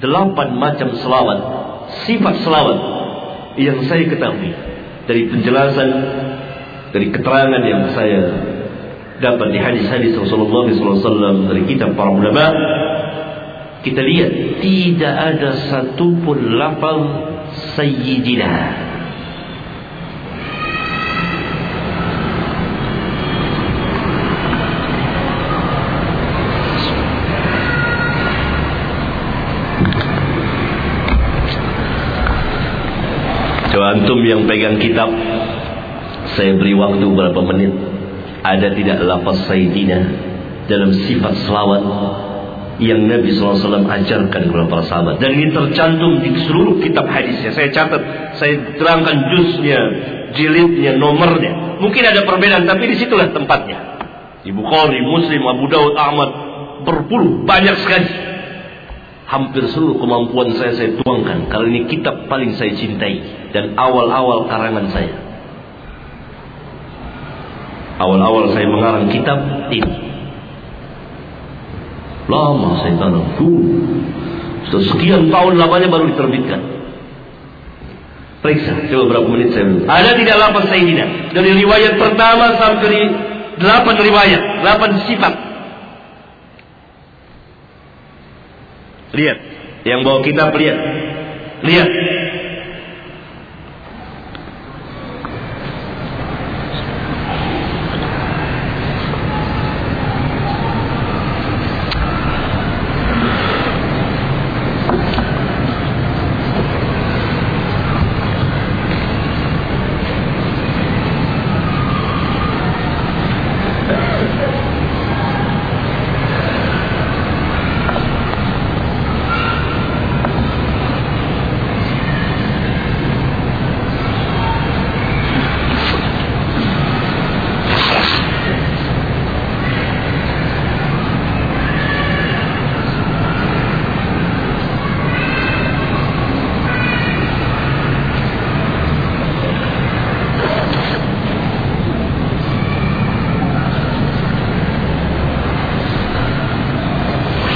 delapan macam selawat, sifat selawat yang saya ketahui. dari penjelasan dari keterangan yang saya dapat di hadis-hadis Rasulullah SAW dari kitab para ulama kita lihat tidak ada satupun lafaz sayyidina antum yang pegang kitab Saya beri waktu beberapa menit? Ada tidak lafaz Sayyidina Dalam sifat selawat Yang Nabi SAW ajarkan kepada para sahabat? Dan ini tercantum di seluruh kitab hadisnya. Saya catat Saya terangkan jusnya Jilidnya, nomornya. Mungkin ada perbedaan Tapi di situlah tempatnya. Di Bukhari, Muslim, Abu Daud, Ahmad Berpuluh, banyak sekali hampir seluruh kemampuan saya saya tuangkan. Kalau ini kitab paling saya cintai dan awal-awal karangan saya. Awal-awal saya mengarang kitab ini. Lama saya tanam. Sudah sekian tahun lamanya baru diterbitkan. Periksa, coba berapa menit saya dulu. Ada tidak lapan Sayyidina? Dari riwayat pertama sampai delapan riwayat, delapan sifat Lihat. Yang bawa kitab lihat. Lihat.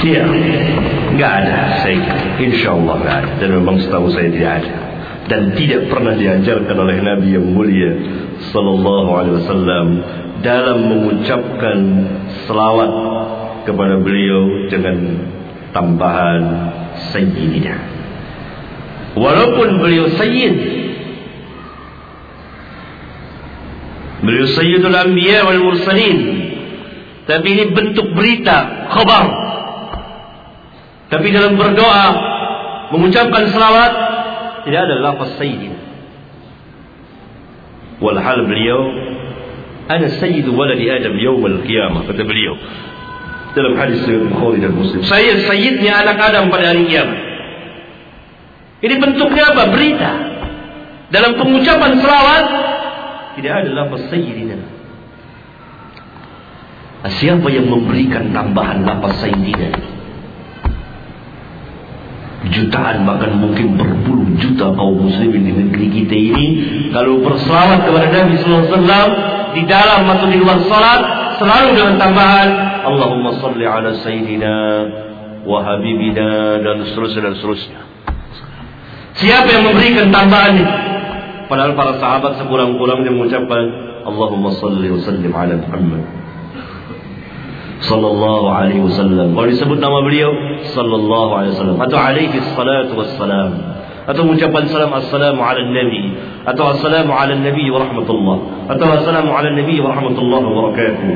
Iya, nggak ada. Saya insya Allah nggak ada. Dan memang setahu saya tidak ada. Dan tidak pernah diajarkan oleh Nabi yang mulia Sallallahu Alaihi Wasallam dalam mengucapkan selawat kepada beliau dengan tambahan Sayyidina. Walaupun beliau Sayyid, beliau Sayyidul Anbiya wal Mursalin, tapi ini bentuk berita, khabar tapi dalam berdoa mengucapkan selawat tidak ada lafaz sayyidina. Walhal beliau ana sayyidu waladi Adam yaumil qiyamah kata beliau dalam hadis Bukhari dan Muslim. Saya sayyidnya anak Adam pada hari kiamat. Ini bentuknya apa? Berita. Dalam pengucapan selawat tidak ada lafaz sayyidina. Siapa yang memberikan tambahan lafaz sayyidina? Jutaan bahkan mungkin berpuluh juta kaum muslimin di negeri kita ini kalau berselawat kepada Nabi wasallam di dalam atau di luar salat selalu dengan tambahan Allahumma salli ala sayyidina wa habibina dan seterusnya dan seterusnya. Siapa yang memberikan tambahan? Padahal para sahabat sekurang-kurangnya mengucapkan Allahumma salli wa sallim ala Muhammad sallallahu alaihi wasallam. Kalau disebut nama beliau sallallahu alaihi wasallam atau alaihi salatu wassalam atau ucapan salam assalamu ala nabi atau assalamu ala nabi wa rahmatullah atau assalamu ala nabi wa rahmatullah wa barakatuh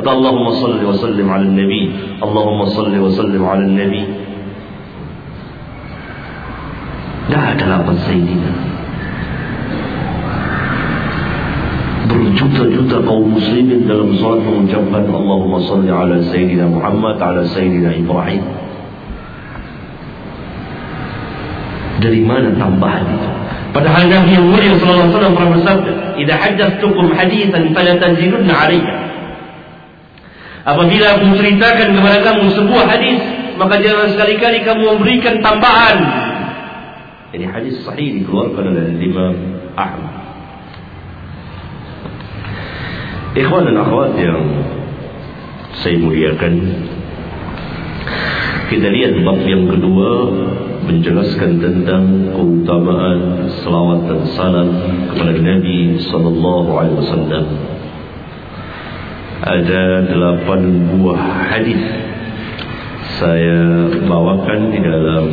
atau Allahumma salli wa sallim ala nabi Allahumma salli wa sallim ala nabi dah ada lapan sayyidina berjuta-juta kaum muslimin dalam salat mengucapkan Allahumma salli ala Sayyidina Muhammad ala Sayyidina Ibrahim. Dari mana tambahan itu? Padahal Nabi yang mulia sallallahu alaihi wasallam pernah bersabda idza haddatsukum haditsan fala tanzilunna alayya. Apabila aku ceritakan kepada kamu sebuah hadis maka jangan sekali-kali kamu memberikan tambahan. Ini hadis sahih dikeluarkan oleh Imam Ahmad Ikhwan dan akhwat yang saya muliakan Kita lihat bab yang kedua menjelaskan tentang keutamaan selawat dan salam kepada Nabi wasallam. Ada delapan buah hadis saya bawakan di dalam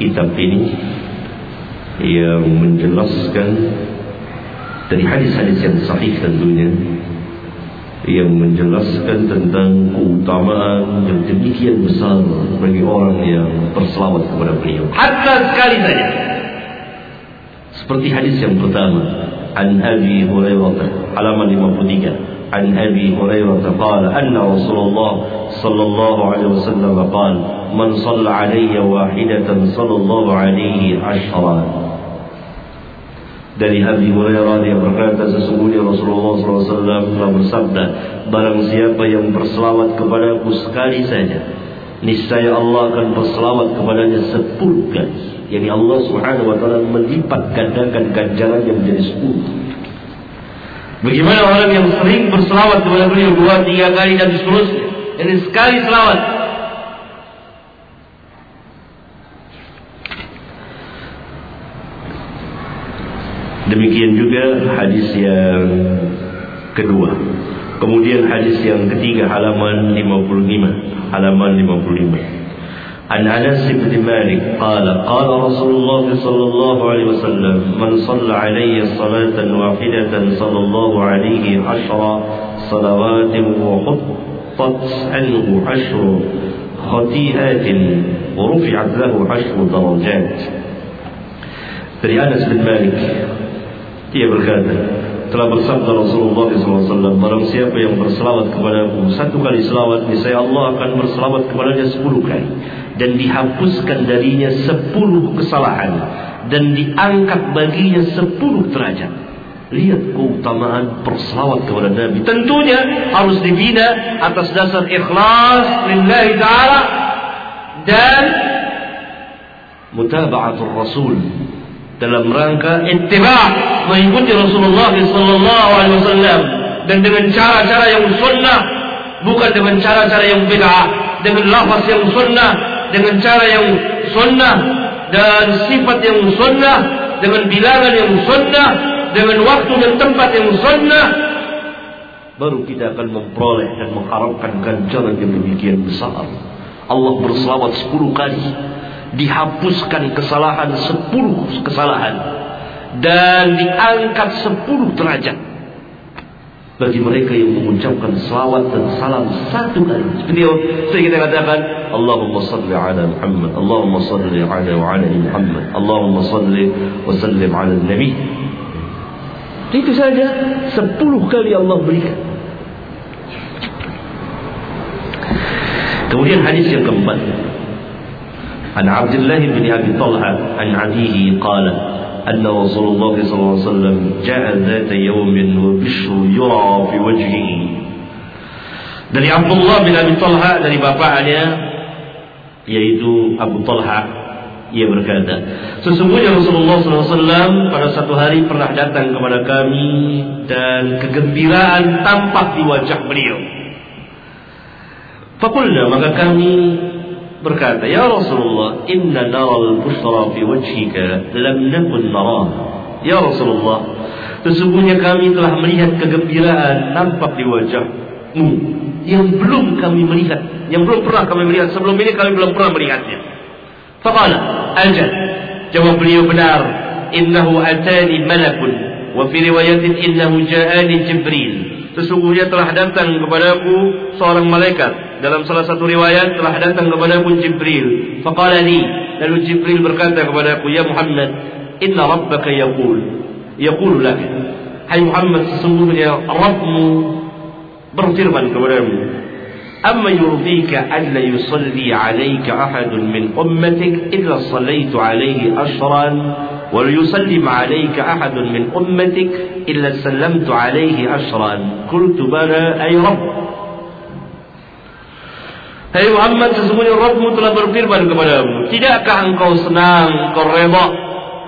kitab ini yang menjelaskan dari hadis-hadis yang sahih tentunya yang menjelaskan tentang keutamaan yang demikian besar bagi orang yang berselawat kepada beliau. Hatta sekali saja. Seperti hadis yang pertama, An Abi Hurairah halaman 53. An Abi Hurairah qala anna Rasulullah sallallahu alaihi wasallam qala man shalla alayya wahidatan sallallahu alaihi ashran dari Abi Hurairah yang berkata sesungguhnya Rasulullah SAW telah bersabda barang siapa yang berselawat kepadaku sekali saja niscaya Allah akan berselawat kepadanya sepuluh kali. Yani Allah Subhanahu wa taala melipat gandakan yang menjadi sepuluh. Bagaimana orang yang sering berselawat kepada beliau dua tiga kali dan seterusnya? Ini sekali selawat Demikian juga hadis yang kedua. Kemudian hadis yang ketiga halaman 55. Halaman 55. عن انس بن مالك قال قال رسول الله صلى الله عليه وسلم من صلى علي صلاة واحدة صلى الله عليه عشر صلوات وحطت عنه عشر خطيئات ورفعت له عشر درجات dari Anas bin Malik Ia berkata, telah bersabda Rasulullah SAW, barang siapa yang berselawat kepadaku satu kali selawat, niscaya Allah akan berselawat kepadanya sepuluh kali dan dihapuskan darinya sepuluh kesalahan dan diangkat baginya sepuluh derajat. Lihat keutamaan berselawat kepada Nabi. Tentunya harus dibina atas dasar ikhlas lillahi ta'ala dan mutaba'atul Rasul dalam rangka ittiba mengikuti Rasulullah sallallahu alaihi wasallam dan dengan cara-cara yang sunnah bukan dengan cara-cara yang bid'ah dengan lafaz yang sunnah dengan cara yang sunnah dan sifat yang sunnah dengan bilangan yang sunnah dengan waktu dan tempat yang sunnah baru kita akan memperoleh dan mengharapkan ganjaran yang demikian besar. Allah berselawat 10 kali dihapuskan kesalahan sepuluh kesalahan dan diangkat sepuluh derajat bagi mereka yang mengucapkan salawat dan salam satu kali. Seperti yang saya kita katakan, Allahumma salli ala Muhammad, Allahumma salli ala wa ala Muhammad, Allahumma salli wa sallim ala Nabi. Itu saja sepuluh kali Allah berikan. Kemudian hadis yang keempat عن عبد الله بن أبي طلحة عن عديه قال أن رسول الله صلى الله عليه وسلم جاء ذات يوم وبشر يرى في وجهه dari Abdullah bin Abi Talha dari bapaknya yaitu Abu Talha ia berkata sesungguhnya Rasulullah SAW pada satu hari pernah datang kepada kami dan kegembiraan tampak di wajah beliau Fakulna maka kami berkata, "Ya Rasulullah, inna naral busra fi wajhika lam nakun narah." Ya Rasulullah, sesungguhnya kami telah melihat kegembiraan nampak di wajahmu yang belum kami melihat, yang belum pernah kami melihat sebelum ini kami belum pernah melihatnya. Faqala, "Ajal." Jawab beliau benar, "Innahu atani malakun." Wa fi riwayatin innahu ja'ani Jibril. Sesungguhnya telah datang kepadaku seorang malaikat. Dalam salah satu riwayat telah datang kepadaku Jibril. Faqala li. Lalu Jibril berkata kepadaku, Ya Muhammad, Inna Rabbaka yaqul. Yaqulu lak. Hai Muhammad, sesungguhnya Rabbmu berfirman kepadamu. أما يرضيك ألا يصلي عليك أحد من أمتك إلا صليت عليه أشرا وليسلم عليك أحد من أمتك إلا سلمت عليه أشرا قلت بلى أي رب Hai hey Muhammad sesungguhnya Rabbmu telah berfirman kepadamu Tidakkah engkau senang Engkau reba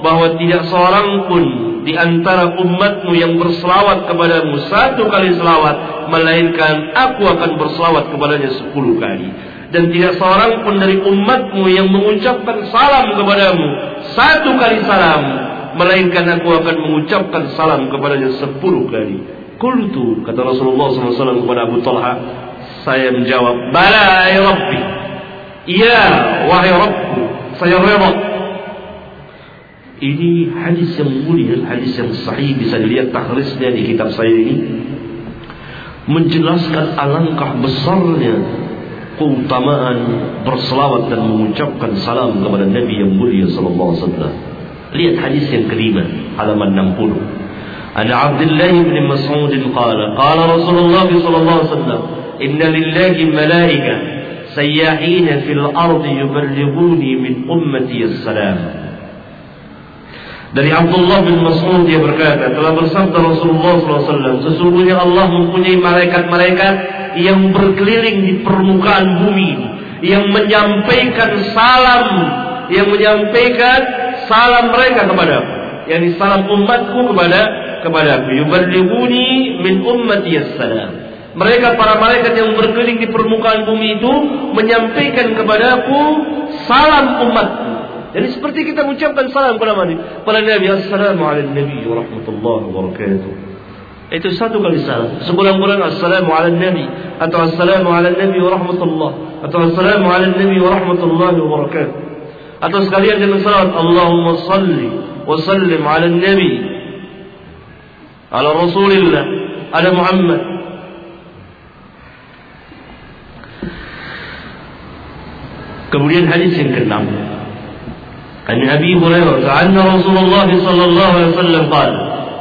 Bahwa tidak seorang pun Di antara umatmu yang berselawat kepadamu Satu kali selawat Melainkan aku akan berselawat kepadanya sepuluh kali? Dan tidak seorang pun dari umatmu yang mengucapkan salam kepadamu satu kali salam melainkan aku akan mengucapkan salam kepadanya sepuluh kali? Kultu kata Rasulullah SAW kepada Abu Talha saya menjawab bala ya Rabbi ya wahai Rabbku saya rela ini hadis yang mulia hadis yang sahih bisa dilihat tahrisnya di kitab saya ini menjelaskan alangkah besarnya keutamaan berselawat dan mengucapkan salam kepada Nabi yang mulia sallallahu alaihi wasallam. Lihat hadis yang kelima halaman 60. Ada Abdullah bin Mas'ud qala qala Rasulullah sallallahu alaihi wasallam inna lillahi malaika sayyahin fil ardi yuballighuni min ummati as-salam. Dari Abdullah bin Mas'ud dia berkata, telah bersabda Rasulullah SAW, sesungguhnya Allah mempunyai malaikat-malaikat yang berkeliling di permukaan bumi, yang menyampaikan salam, yang menyampaikan salam mereka kepada aku, yakni salam umatku kepada kepada aku. Yuballighuni min ummati as-salam. Mereka para malaikat yang berkeliling di permukaan bumi itu menyampaikan kepadaku salam umatku. Jadi seperti kita mengucapkan salam kepada Nabi. Pada Nabi Assalamualaikum Nabi warahmatullahi wabarakatuh. Itu satu kali salam. Sebulan-bulan Assalamu ala Nabi atau Assalamu ala Nabi warahmatullah atau Assalamu ala Nabi warahmatullahi wabarakatuh. Atau sekalian dengan salat Allahumma salli wa sallim ala Nabi ala Rasulillah ala Muhammad Kemudian hadis yang keenam. An Abi Hurairah, "Anna Rasulullah sallallahu alaihi wasallam qala: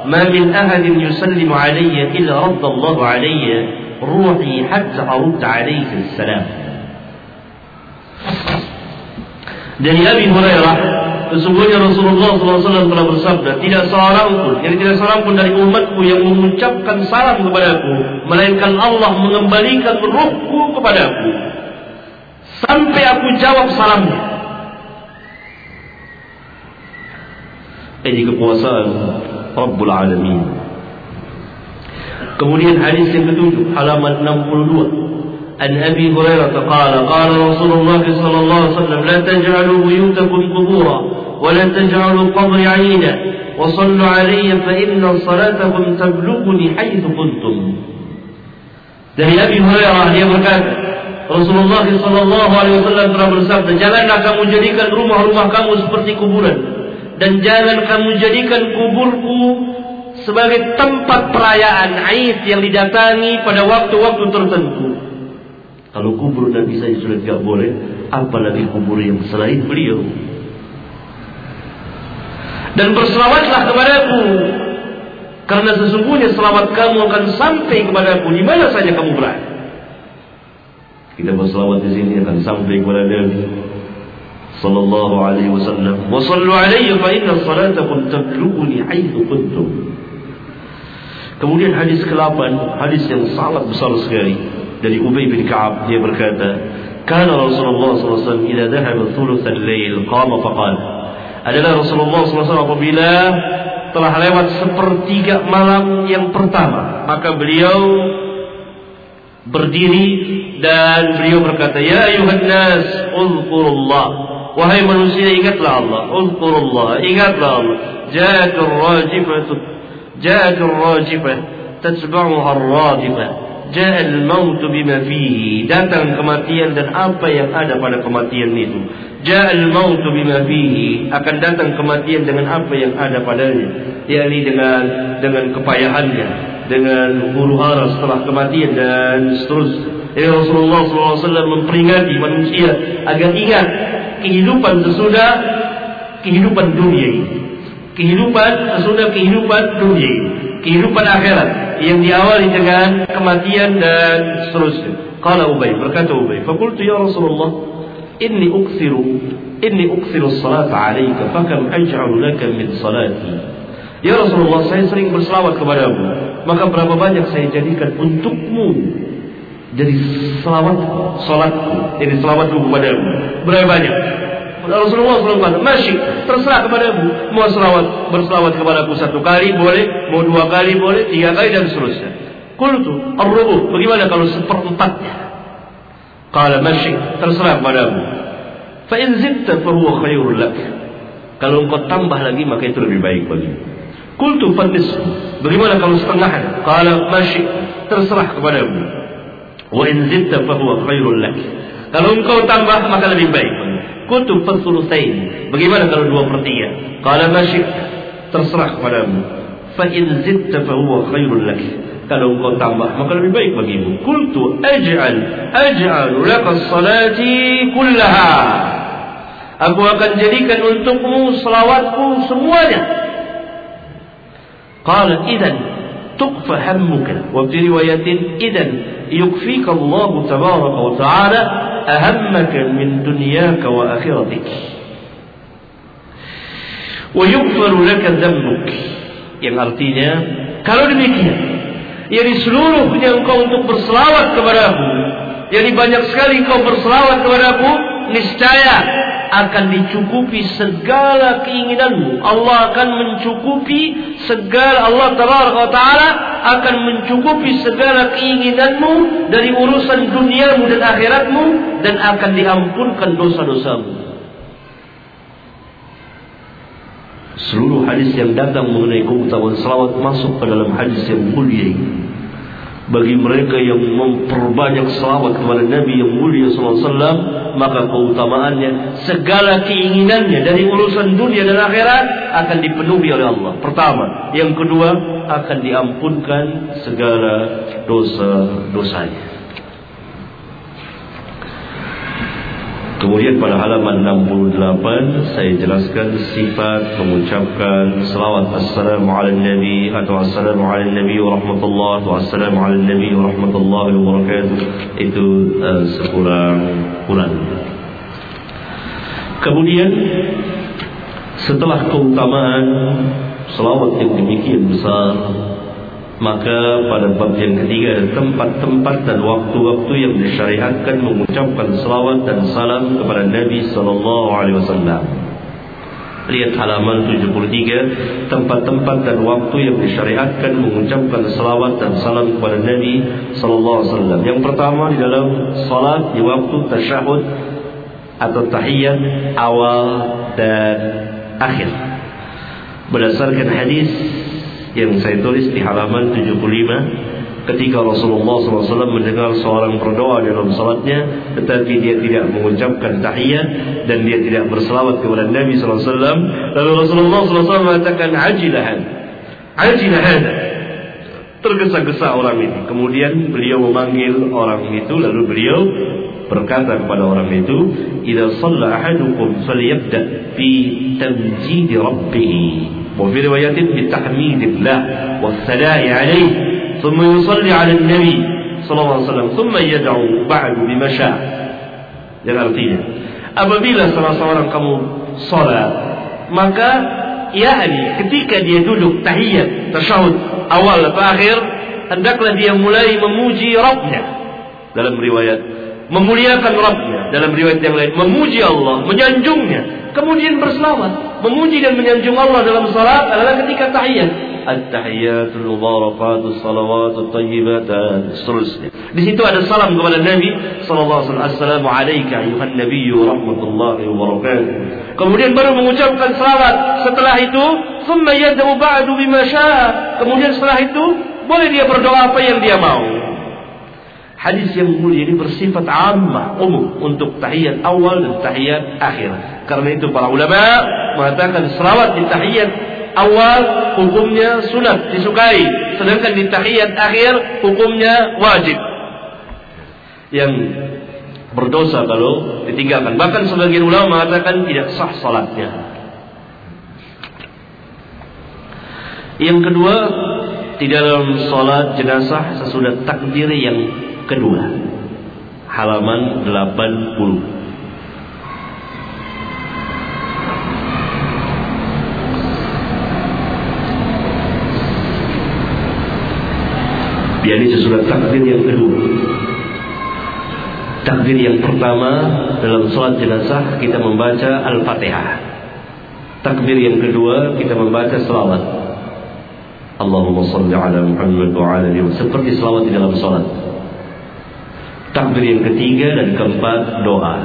"Ma min ahadin yusallimu alayya illa radda Allah alayya ruhi hatta arud alayhi salam." Dari Abi Hurairah, sesungguhnya Rasulullah SAW telah bersabda, tidak seorang pun, yang tidak seorang pun dari umatku yang mengucapkan salam kepadaku, melainkan Allah mengembalikan ruhku kepadaku sampai aku jawab salamnya. Ini kekuasaan Rabbul Alamin. Kemudian hadis yang ketujuh halaman 62 An Abi Hurairah qala qala Rasulullah sallallahu alaihi wasallam la taj'alu buyutakum qubura wa la taj'alu qabri 'ayna wa sallu 'alayya fa inna salatakum tablughuni haythu kuntum Dari Abi Hurairah dia berkata Rasulullah sallallahu alaihi wasallam telah bersabda janganlah kamu jadikan rumah-rumah kamu seperti kuburan dan jangan kamu jadikan kuburku sebagai tempat perayaan Aid yang didatangi pada waktu-waktu tertentu. Kalau kubur Nabi saya sudah tidak boleh, apalagi kubur yang selain beliau. Dan berselawatlah kepadaku, karena sesungguhnya selawat kamu akan sampai kepadaku di mana saja kamu berada. Kita berselawat di sini akan sampai kepada Nabi sallallahu alaihi wasallam. Wa sallu alaihi fa inna salata qad tablughuni aitsu kuntum. Kemudian hadis ke-8, hadis yang sangat besar sekali dari Ubay bin Ka'ab dia berkata, "Kana Rasulullah sallallahu alaihi wasallam idza dhahaba thuluth al-lail qama faqala" Adalah Rasulullah Sallallahu Alaihi Wasallam apabila telah lewat sepertiga malam yang pertama, maka beliau berdiri dan beliau berkata, "Ya ayuhan nas, uzkurullah." Wahai manusia ingatlah Allah. Uzkurullah. Ingatlah Allah. Ja'atul rajifah. Ja'atul rajifah. Tatsba'uha ar-radifah. Ja'al maut bima fihi. Datang kematian dan apa yang ada pada kematian itu. Ja'al maut bima fihi. Akan datang kematian dengan apa yang ada padanya. yakni dengan dengan kepayahannya. Dengan huru hara setelah kematian dan seterusnya. Jadi Rasulullah SAW memperingati manusia agar ingat kehidupan sesudah kehidupan dunia ini. Kehidupan sesudah kehidupan dunia ini. Kehidupan akhirat yang diawali dengan kematian dan seterusnya. Qala Ubay, berkata Ubay, "Fakultu ya Rasulullah, inni uksiru inni uksiru salat 'alaika, fakam aj'alu laka min salati?" Ya Rasulullah, saya sering berselawat kepadamu, maka berapa banyak saya jadikan untukmu jadi selawat salatku, jadi selawatku kepadamu. Berapa banyak? Rasulullah SAW masih terserah kepadamu mau selawat berselawat kepadaku satu kali boleh mau dua kali boleh tiga kali dan seterusnya kultu ar bagaimana kalau seperempatnya Qala masyi, terserah padamu. Fa in zidta fa huwa khairul lak. Kalau engkau tambah lagi maka itu lebih baik bagimu. Qultu fanis. Bagaimana kalau setengah? Qala masyi, terserah kepadamu. Wa in zidta fa huwa khairul lak. Kalau engkau tambah maka lebih baik. Qultu fasulutain. Bagaimana kalau dua per tiga? Qala masyi, terserah kepadamu. Fa in zidta fa huwa khairul lak. Kalau engkau tambah maka lebih baik bagimu. Qultu aj'al aj'al laka salati kullaha. Aku akan jadikan untukmu selawatku semuanya. Wa fi riwayatin idan yukfika Allah tabaraka wa ta'ala ahammaka min dunyaka wa akhiratik. Wa yughfaru laka dhanbuk. Yang artinya kalau demikian yakni seluruhnya engkau untuk berselawat kepadaku yakni banyak sekali engkau berselawat kepadaku niscaya akan dicukupi segala keinginanmu. Allah akan mencukupi segala Allah Taala akan mencukupi segala keinginanmu dari urusan duniamu dan akhiratmu dan akan diampunkan dosa-dosamu. Seluruh hadis yang datang mengenai keutamaan salawat masuk ke dalam hadis yang mulia ini bagi mereka yang memperbanyak salawat kepada Nabi yang mulia SAW maka keutamaannya segala keinginannya dari urusan dunia dan akhirat akan dipenuhi oleh Allah. Pertama. Yang kedua akan diampunkan segala dosa-dosanya Kemudian pada halaman 68 saya jelaskan sifat mengucapkan selawat assalamu ala nabi atau assalamu ala nabi wa rahmatullah atau assalamu ala nabi wa rahmatullah wa barakatuh itu uh, sekurang-kurang. Kemudian setelah keutamaan selawat yang demikian besar maka pada bab yang ketiga ada tempat-tempat dan waktu-waktu yang disyariatkan mengucapkan salawat dan salam kepada Nabi sallallahu alaihi wasallam. Lihat halaman 73 tempat-tempat dan waktu yang disyariatkan mengucapkan salawat dan salam kepada Nabi sallallahu alaihi wasallam. Yang pertama di dalam salat di waktu tasyahud atau tahiyat awal dan akhir. Berdasarkan hadis yang saya tulis di halaman 75 ketika Rasulullah SAW mendengar seorang berdoa dalam salatnya tetapi dia tidak mengucapkan tahiyat dan dia tidak berselawat kepada Nabi SAW lalu Rasulullah SAW mengatakan ajilahan ajilahan. Tergesa-gesa orang ini kemudian beliau memanggil orang itu lalu beliau berkata kepada orang itu idza shalla ahadukum fi tamjid rabbih وفي رواية بتحميد الله والثناء عليه ثم يصلي على النبي صلى الله عليه وسلم ثم يدعو بعد بما شاء yang artinya apabila salah seorang kamu salat maka yakni ketika dia duduk tahiyat tasyahud awal atau akhir hendaklah dia mulai memuji Rabbnya dalam riwayat memuliakan Rabbnya dalam riwayat yang lain memuji Allah menyanjungnya kemudian berselawat memuji dan menyanjung Allah dalam salat adalah ketika tahiyat. At-tahiyatul mubarakat, salawat, tayyibat dan seterusnya. Di situ ada salam kepada Nabi sallallahu alaihi wasallam. Assalamu alayka ayuhan nabiy wa rahmatullahi wa barakatuh. Kemudian baru mengucapkan salawat. Setelah itu, thumma yad'u ba'du bima syaa. Kemudian setelah itu, boleh dia berdoa apa yang dia mau. Hadis yang mulia ini bersifat ammah, umum untuk tahiyat awal dan tahiyat akhir. Karena itu para ulama mengatakan selawat di tahiyat awal hukumnya sunat disukai, sedangkan di tahiyat akhir hukumnya wajib. Yang berdosa kalau ditinggalkan. Bahkan sebagian ulama mengatakan tidak sah salatnya. Yang kedua, di dalam salat jenazah sesudah takbir yang kedua halaman 80 Jadi sesudah takbir yang kedua. Takbir yang pertama Dalam sholat jenazah Kita membaca Al-Fatihah. Takbir yang kedua Kita membaca selawat. Allahumma salli ala Muhammad wa ala Seperti selawat di dalam sholat Takbir yang ketiga dan keempat doa.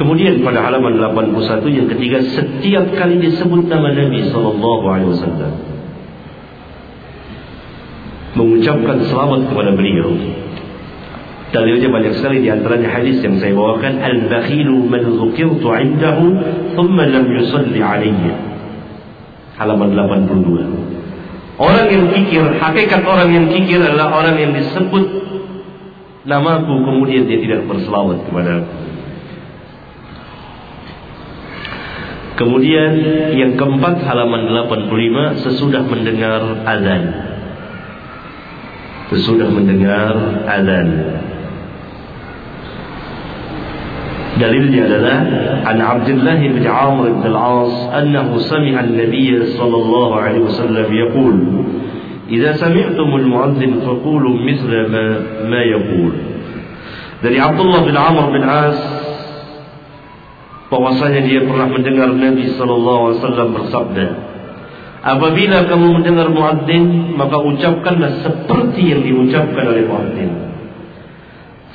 Kemudian pada halaman 81 yang ketiga setiap kali disebut nama Nabi sallallahu alaihi wasallam mengucapkan selamat kepada beliau. Dalilnya banyak sekali di antaranya hadis yang saya bawakan al-bakhilu man dzukirtu 'indahu thumma lam yusalli 'alayya. Halaman 82. Orang yang kikir, hakikat orang yang kikir adalah orang yang disebut namaku kemudian dia tidak berselawat kepada aku. Kemudian yang keempat halaman 85 sesudah mendengar azan. Sesudah mendengar azan. Dalilnya adalah an Abdullah bin Amr bin Al-As annahu sami'a an-nabiy sallallahu alaihi wasallam yaqul "Idza sami'tum al-mu'adhdhin faqulu mithla ma ma yaqul." Dari Abdullah bin Amr bin As bahwasanya dia pernah mendengar Nabi sallallahu alaihi wasallam bersabda Apabila kamu mendengar muadzin maka ucapkanlah seperti yang diucapkan oleh muadzin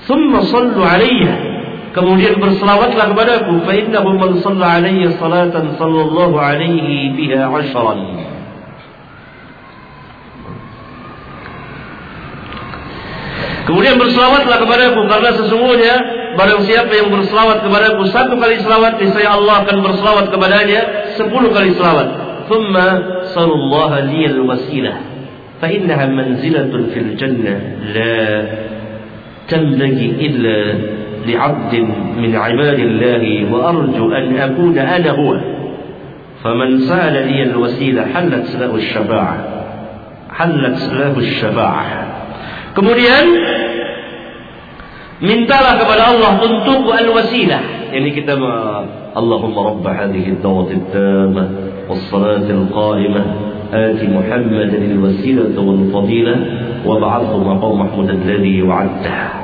Thumma sallu alayya. Kemudian berselawatlah kepadaku fa innahu man shalla alayya salatan sallallahu alaihi biha ashran Kemudian berselawatlah kepadaku karena sesungguhnya barang siapa yang berselawat kepadaku satu kali selawat niscaya Allah akan berselawat kepadanya sepuluh kali selawat. Thumma sallallahu liyal wasilah fa innaha manzilatun fil jannah la تنبغي إلا لعبد من عباد الله وأرجو أن أكون أنا هو فمن سأل لي الوسيلة حلت له الشفاعة حلت له الشفاعة Kemudian mintalah kepada Allah untuk al-wasilah. Ini kita Allahumma rabb hadhihi ad-dawati at-tamah was-salati al-qa'imah آتي محمدا الوسيلة والفضيلة وابعثه مقام محمود الذي وعدته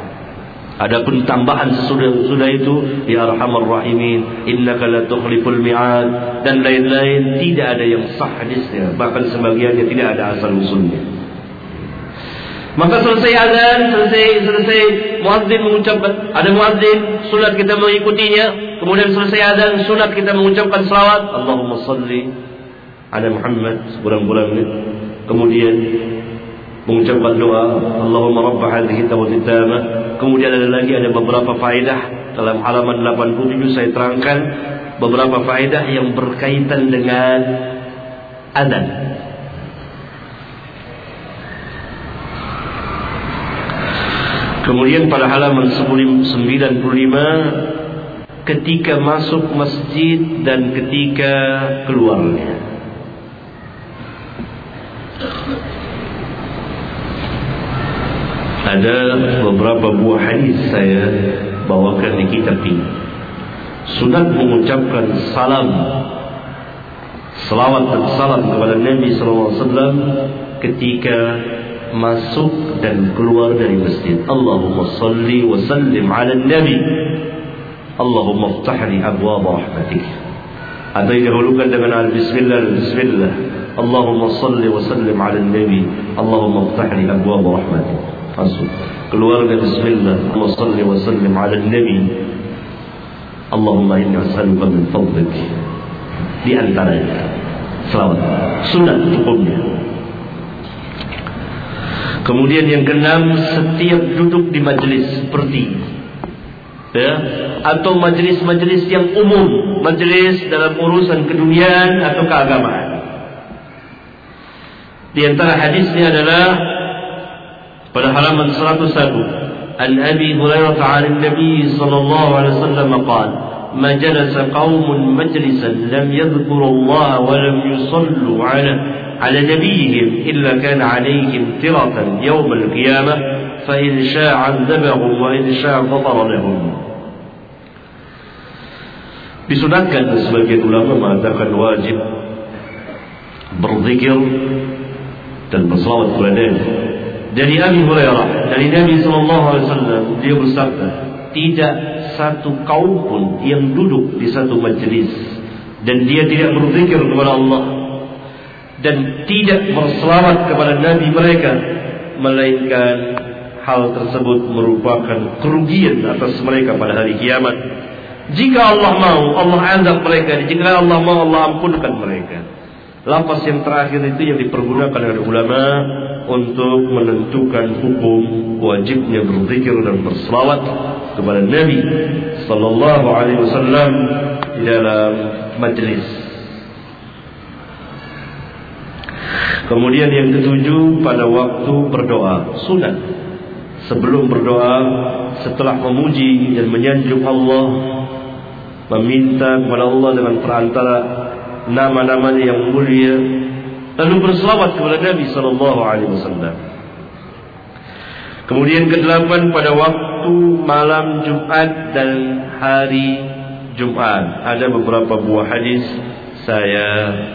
Adapun tambahan sesudah sudah itu ya arhamar rahimin innaka la tukhliful mi'ad dan lain-lain tidak ada yang sah hadisnya bahkan sebagiannya tidak ada asal usulnya Maka selesai azan, selesai selesai muadzin mengucapkan, ada muadzin, sunat kita mengikutinya. Kemudian selesai azan, sunat kita mengucapkan selawat. Allahumma salli ala Muhammad sekurang-kurangnya. Kemudian mengucapkan doa, Allahumma rabb hadhihi tawati Kemudian ada lagi ada beberapa faedah dalam halaman 87 saya terangkan beberapa faedah yang berkaitan dengan azan. Kemudian pada halaman 95 ketika masuk masjid dan ketika keluarnya. Ada beberapa buah hadis saya bawakan di kitab ini. Sunat mengucapkan salam Salawat dan salam kepada Nabi SAW ketika masuk dan keluar dari masjid. Allahumma salli wa sallim ala nabi. Allahumma ftahli abwab rahmatik. Ada yang dahulukan dengan al bismillah bismillah. Allahumma salli wa sallim ala nabi. Allahumma ftahli abwab rahmatik. Masuk. Keluar dari bismillah. Allahumma salli wa sallim ala nabi. Allahumma inni as'aluka min fadlik. Di antaranya. Selamat. Sunat hukumnya. Kemudian yang keenam setiap duduk di majelis seperti ya atau majelis-majelis yang umum, majelis dalam urusan keduniaan atau keagamaan. Di antara hadisnya adalah pada halaman 101 An Abi Hurairah 'an Nabi sallallahu alaihi wasallam qala ما جلس قوم مجلسا لم يذكروا الله ولم يصلوا على على نبيهم إلا كان عليهم ترة يوم القيامة فإن شاء عذبهم وإن شاء غفر لهم Disunatkan sebagian ulama mengatakan wajib berzikir dan bersalawat kepada Dari Abi Hurairah, dari Nabi sallallahu alaihi wasallam, dia bersabda, tidak satu kaum pun yang duduk di satu majlis dan dia tidak berzikir kepada Allah dan tidak berselawat kepada Nabi mereka melainkan hal tersebut merupakan kerugian atas mereka pada hari kiamat. Jika Allah mau, Allah azab mereka. Jika Allah mau, Allah ampunkan mereka. Lapas yang terakhir itu yang dipergunakan oleh ulama untuk menentukan hukum wajibnya berzikir dan berselawat kepada Nabi sallallahu alaihi wasallam di dalam majlis. Kemudian yang ketujuh pada waktu berdoa sunat. Sebelum berdoa setelah memuji dan menyanjung Allah meminta kepada Allah dengan perantara nama-namanya yang mulia lalu berselawat kepada Nabi sallallahu alaihi wasallam. Kemudian kedelapan pada waktu malam Jumat dan hari Jumat. Ada beberapa buah hadis saya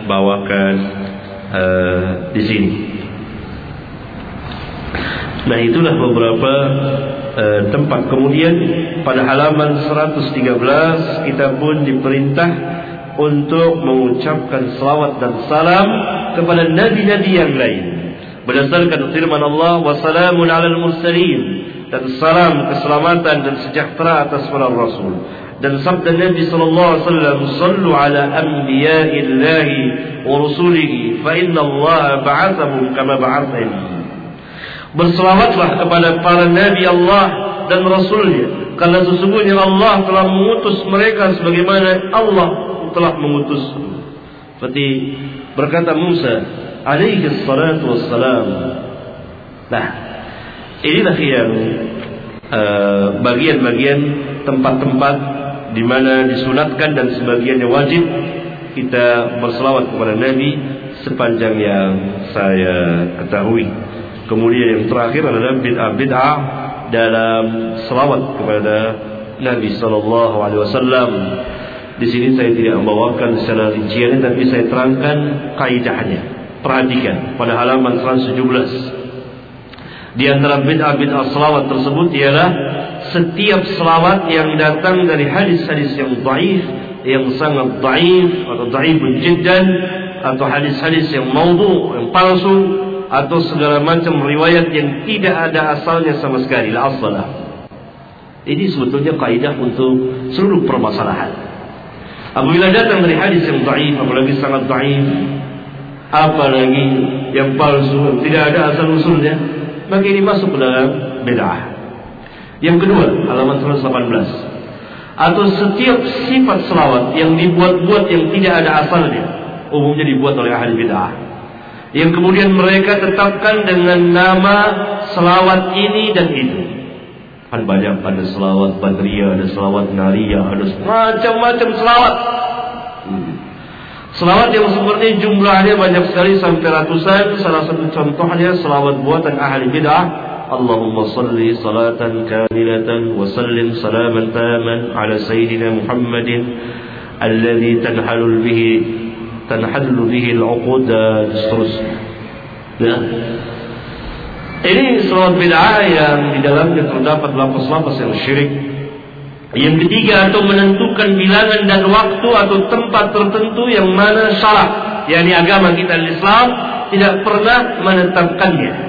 bawakan uh, di sini. Nah itulah beberapa uh, tempat. Kemudian pada halaman 113 kita pun diperintah untuk mengucapkan salawat dan salam kepada nabi-nabi yang lain. Berdasarkan firman Allah, "Wassalamun 'alal mursalin" dan salam keselamatan dan sejahtera atas para rasul. Dan sabda Nabi sallallahu alaihi wasallam, "Sallu 'ala anbiya'illahi wa rusulihi, fa inna Allah ba'athahum kama ba'athani." Berselawatlah kepada para nabi Allah dan rasulnya karena sesungguhnya Allah telah mengutus mereka sebagaimana Allah telah mengutus seperti berkata Musa alaihi salatu wassalam nah inilah yang uh, bagian-bagian tempat-tempat di mana disunatkan dan sebagiannya wajib kita berselawat kepada Nabi sepanjang yang saya ketahui. Kemudian yang terakhir adalah bid'ah-bid'ah dalam selawat kepada Nabi sallallahu alaihi wasallam. Di sini saya tidak membawakan secara rinciannya tapi saya terangkan kaidahnya. Perhatikan pada halaman 117. Di antara bid'ah-bid'ah selawat tersebut ialah setiap selawat yang datang dari hadis-hadis yang dhaif, yang sangat dhaif atau dhaifun jiddan atau hadis-hadis yang maudhu, yang palsu atau segala macam riwayat yang tidak ada asalnya sama sekali la asalah. Ini sebetulnya kaidah untuk seluruh permasalahan. Apabila datang dari hadis yang dhaif, apalagi sangat dhaif, apalagi yang palsu, tidak ada asal usulnya, maka ini masuk ke dalam bid'ah. Yang kedua, halaman 118. Atau setiap sifat selawat yang dibuat-buat yang tidak ada asalnya, umumnya dibuat oleh ahli bid'ah yang kemudian mereka tetapkan dengan nama selawat ini dan itu. Kan banyak ada selawat badriyah, ada selawat nariyah, ada macam-macam selawat. Hmm. Selawat yang seperti jumlahnya banyak sekali sampai ratusan. Salah satu contohnya selawat buatan ahli bid'ah. Salatan kamilatan wa sallim salaman taman ala sayyidina Muhammadin alladhi tanhalul bihi tanhallu bihi al-uqud dan seterusnya. Ya. Ini surat bid'ah yang di dalamnya terdapat lapas-lapas yang syirik. Yang ketiga atau menentukan bilangan dan waktu atau tempat tertentu yang mana syarat, yakni agama kita Islam tidak pernah menetapkannya.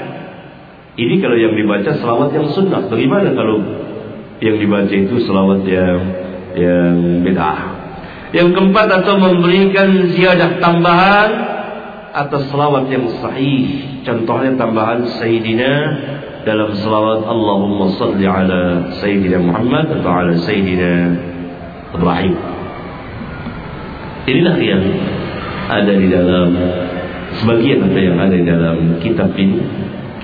Ini kalau yang dibaca selawat yang sunnah. Bagaimana kalau yang dibaca itu selawat yang yang bid'ah? Yang keempat atau memberikan ziyadah tambahan atas selawat yang sahih. Contohnya tambahan Sayyidina dalam selawat Allahumma salli ala Sayyidina Muhammad atau ala Sayyidina Ibrahim. Inilah yang ada di dalam sebagian ada yang ada di dalam kitab ini,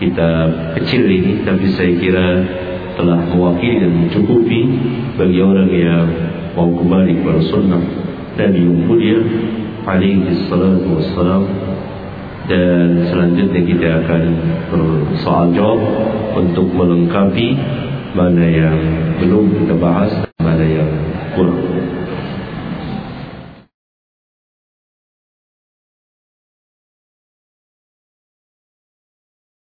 kitab kecil ini, tapi saya kira telah mewakili dan mencukupi bagi orang yang mau kembali kepada sunnah Nabi mulia alaihi salatu wassalam. Dan selanjutnya kita akan bersoal jawab untuk melengkapi mana yang belum kita bahas mana yang kurang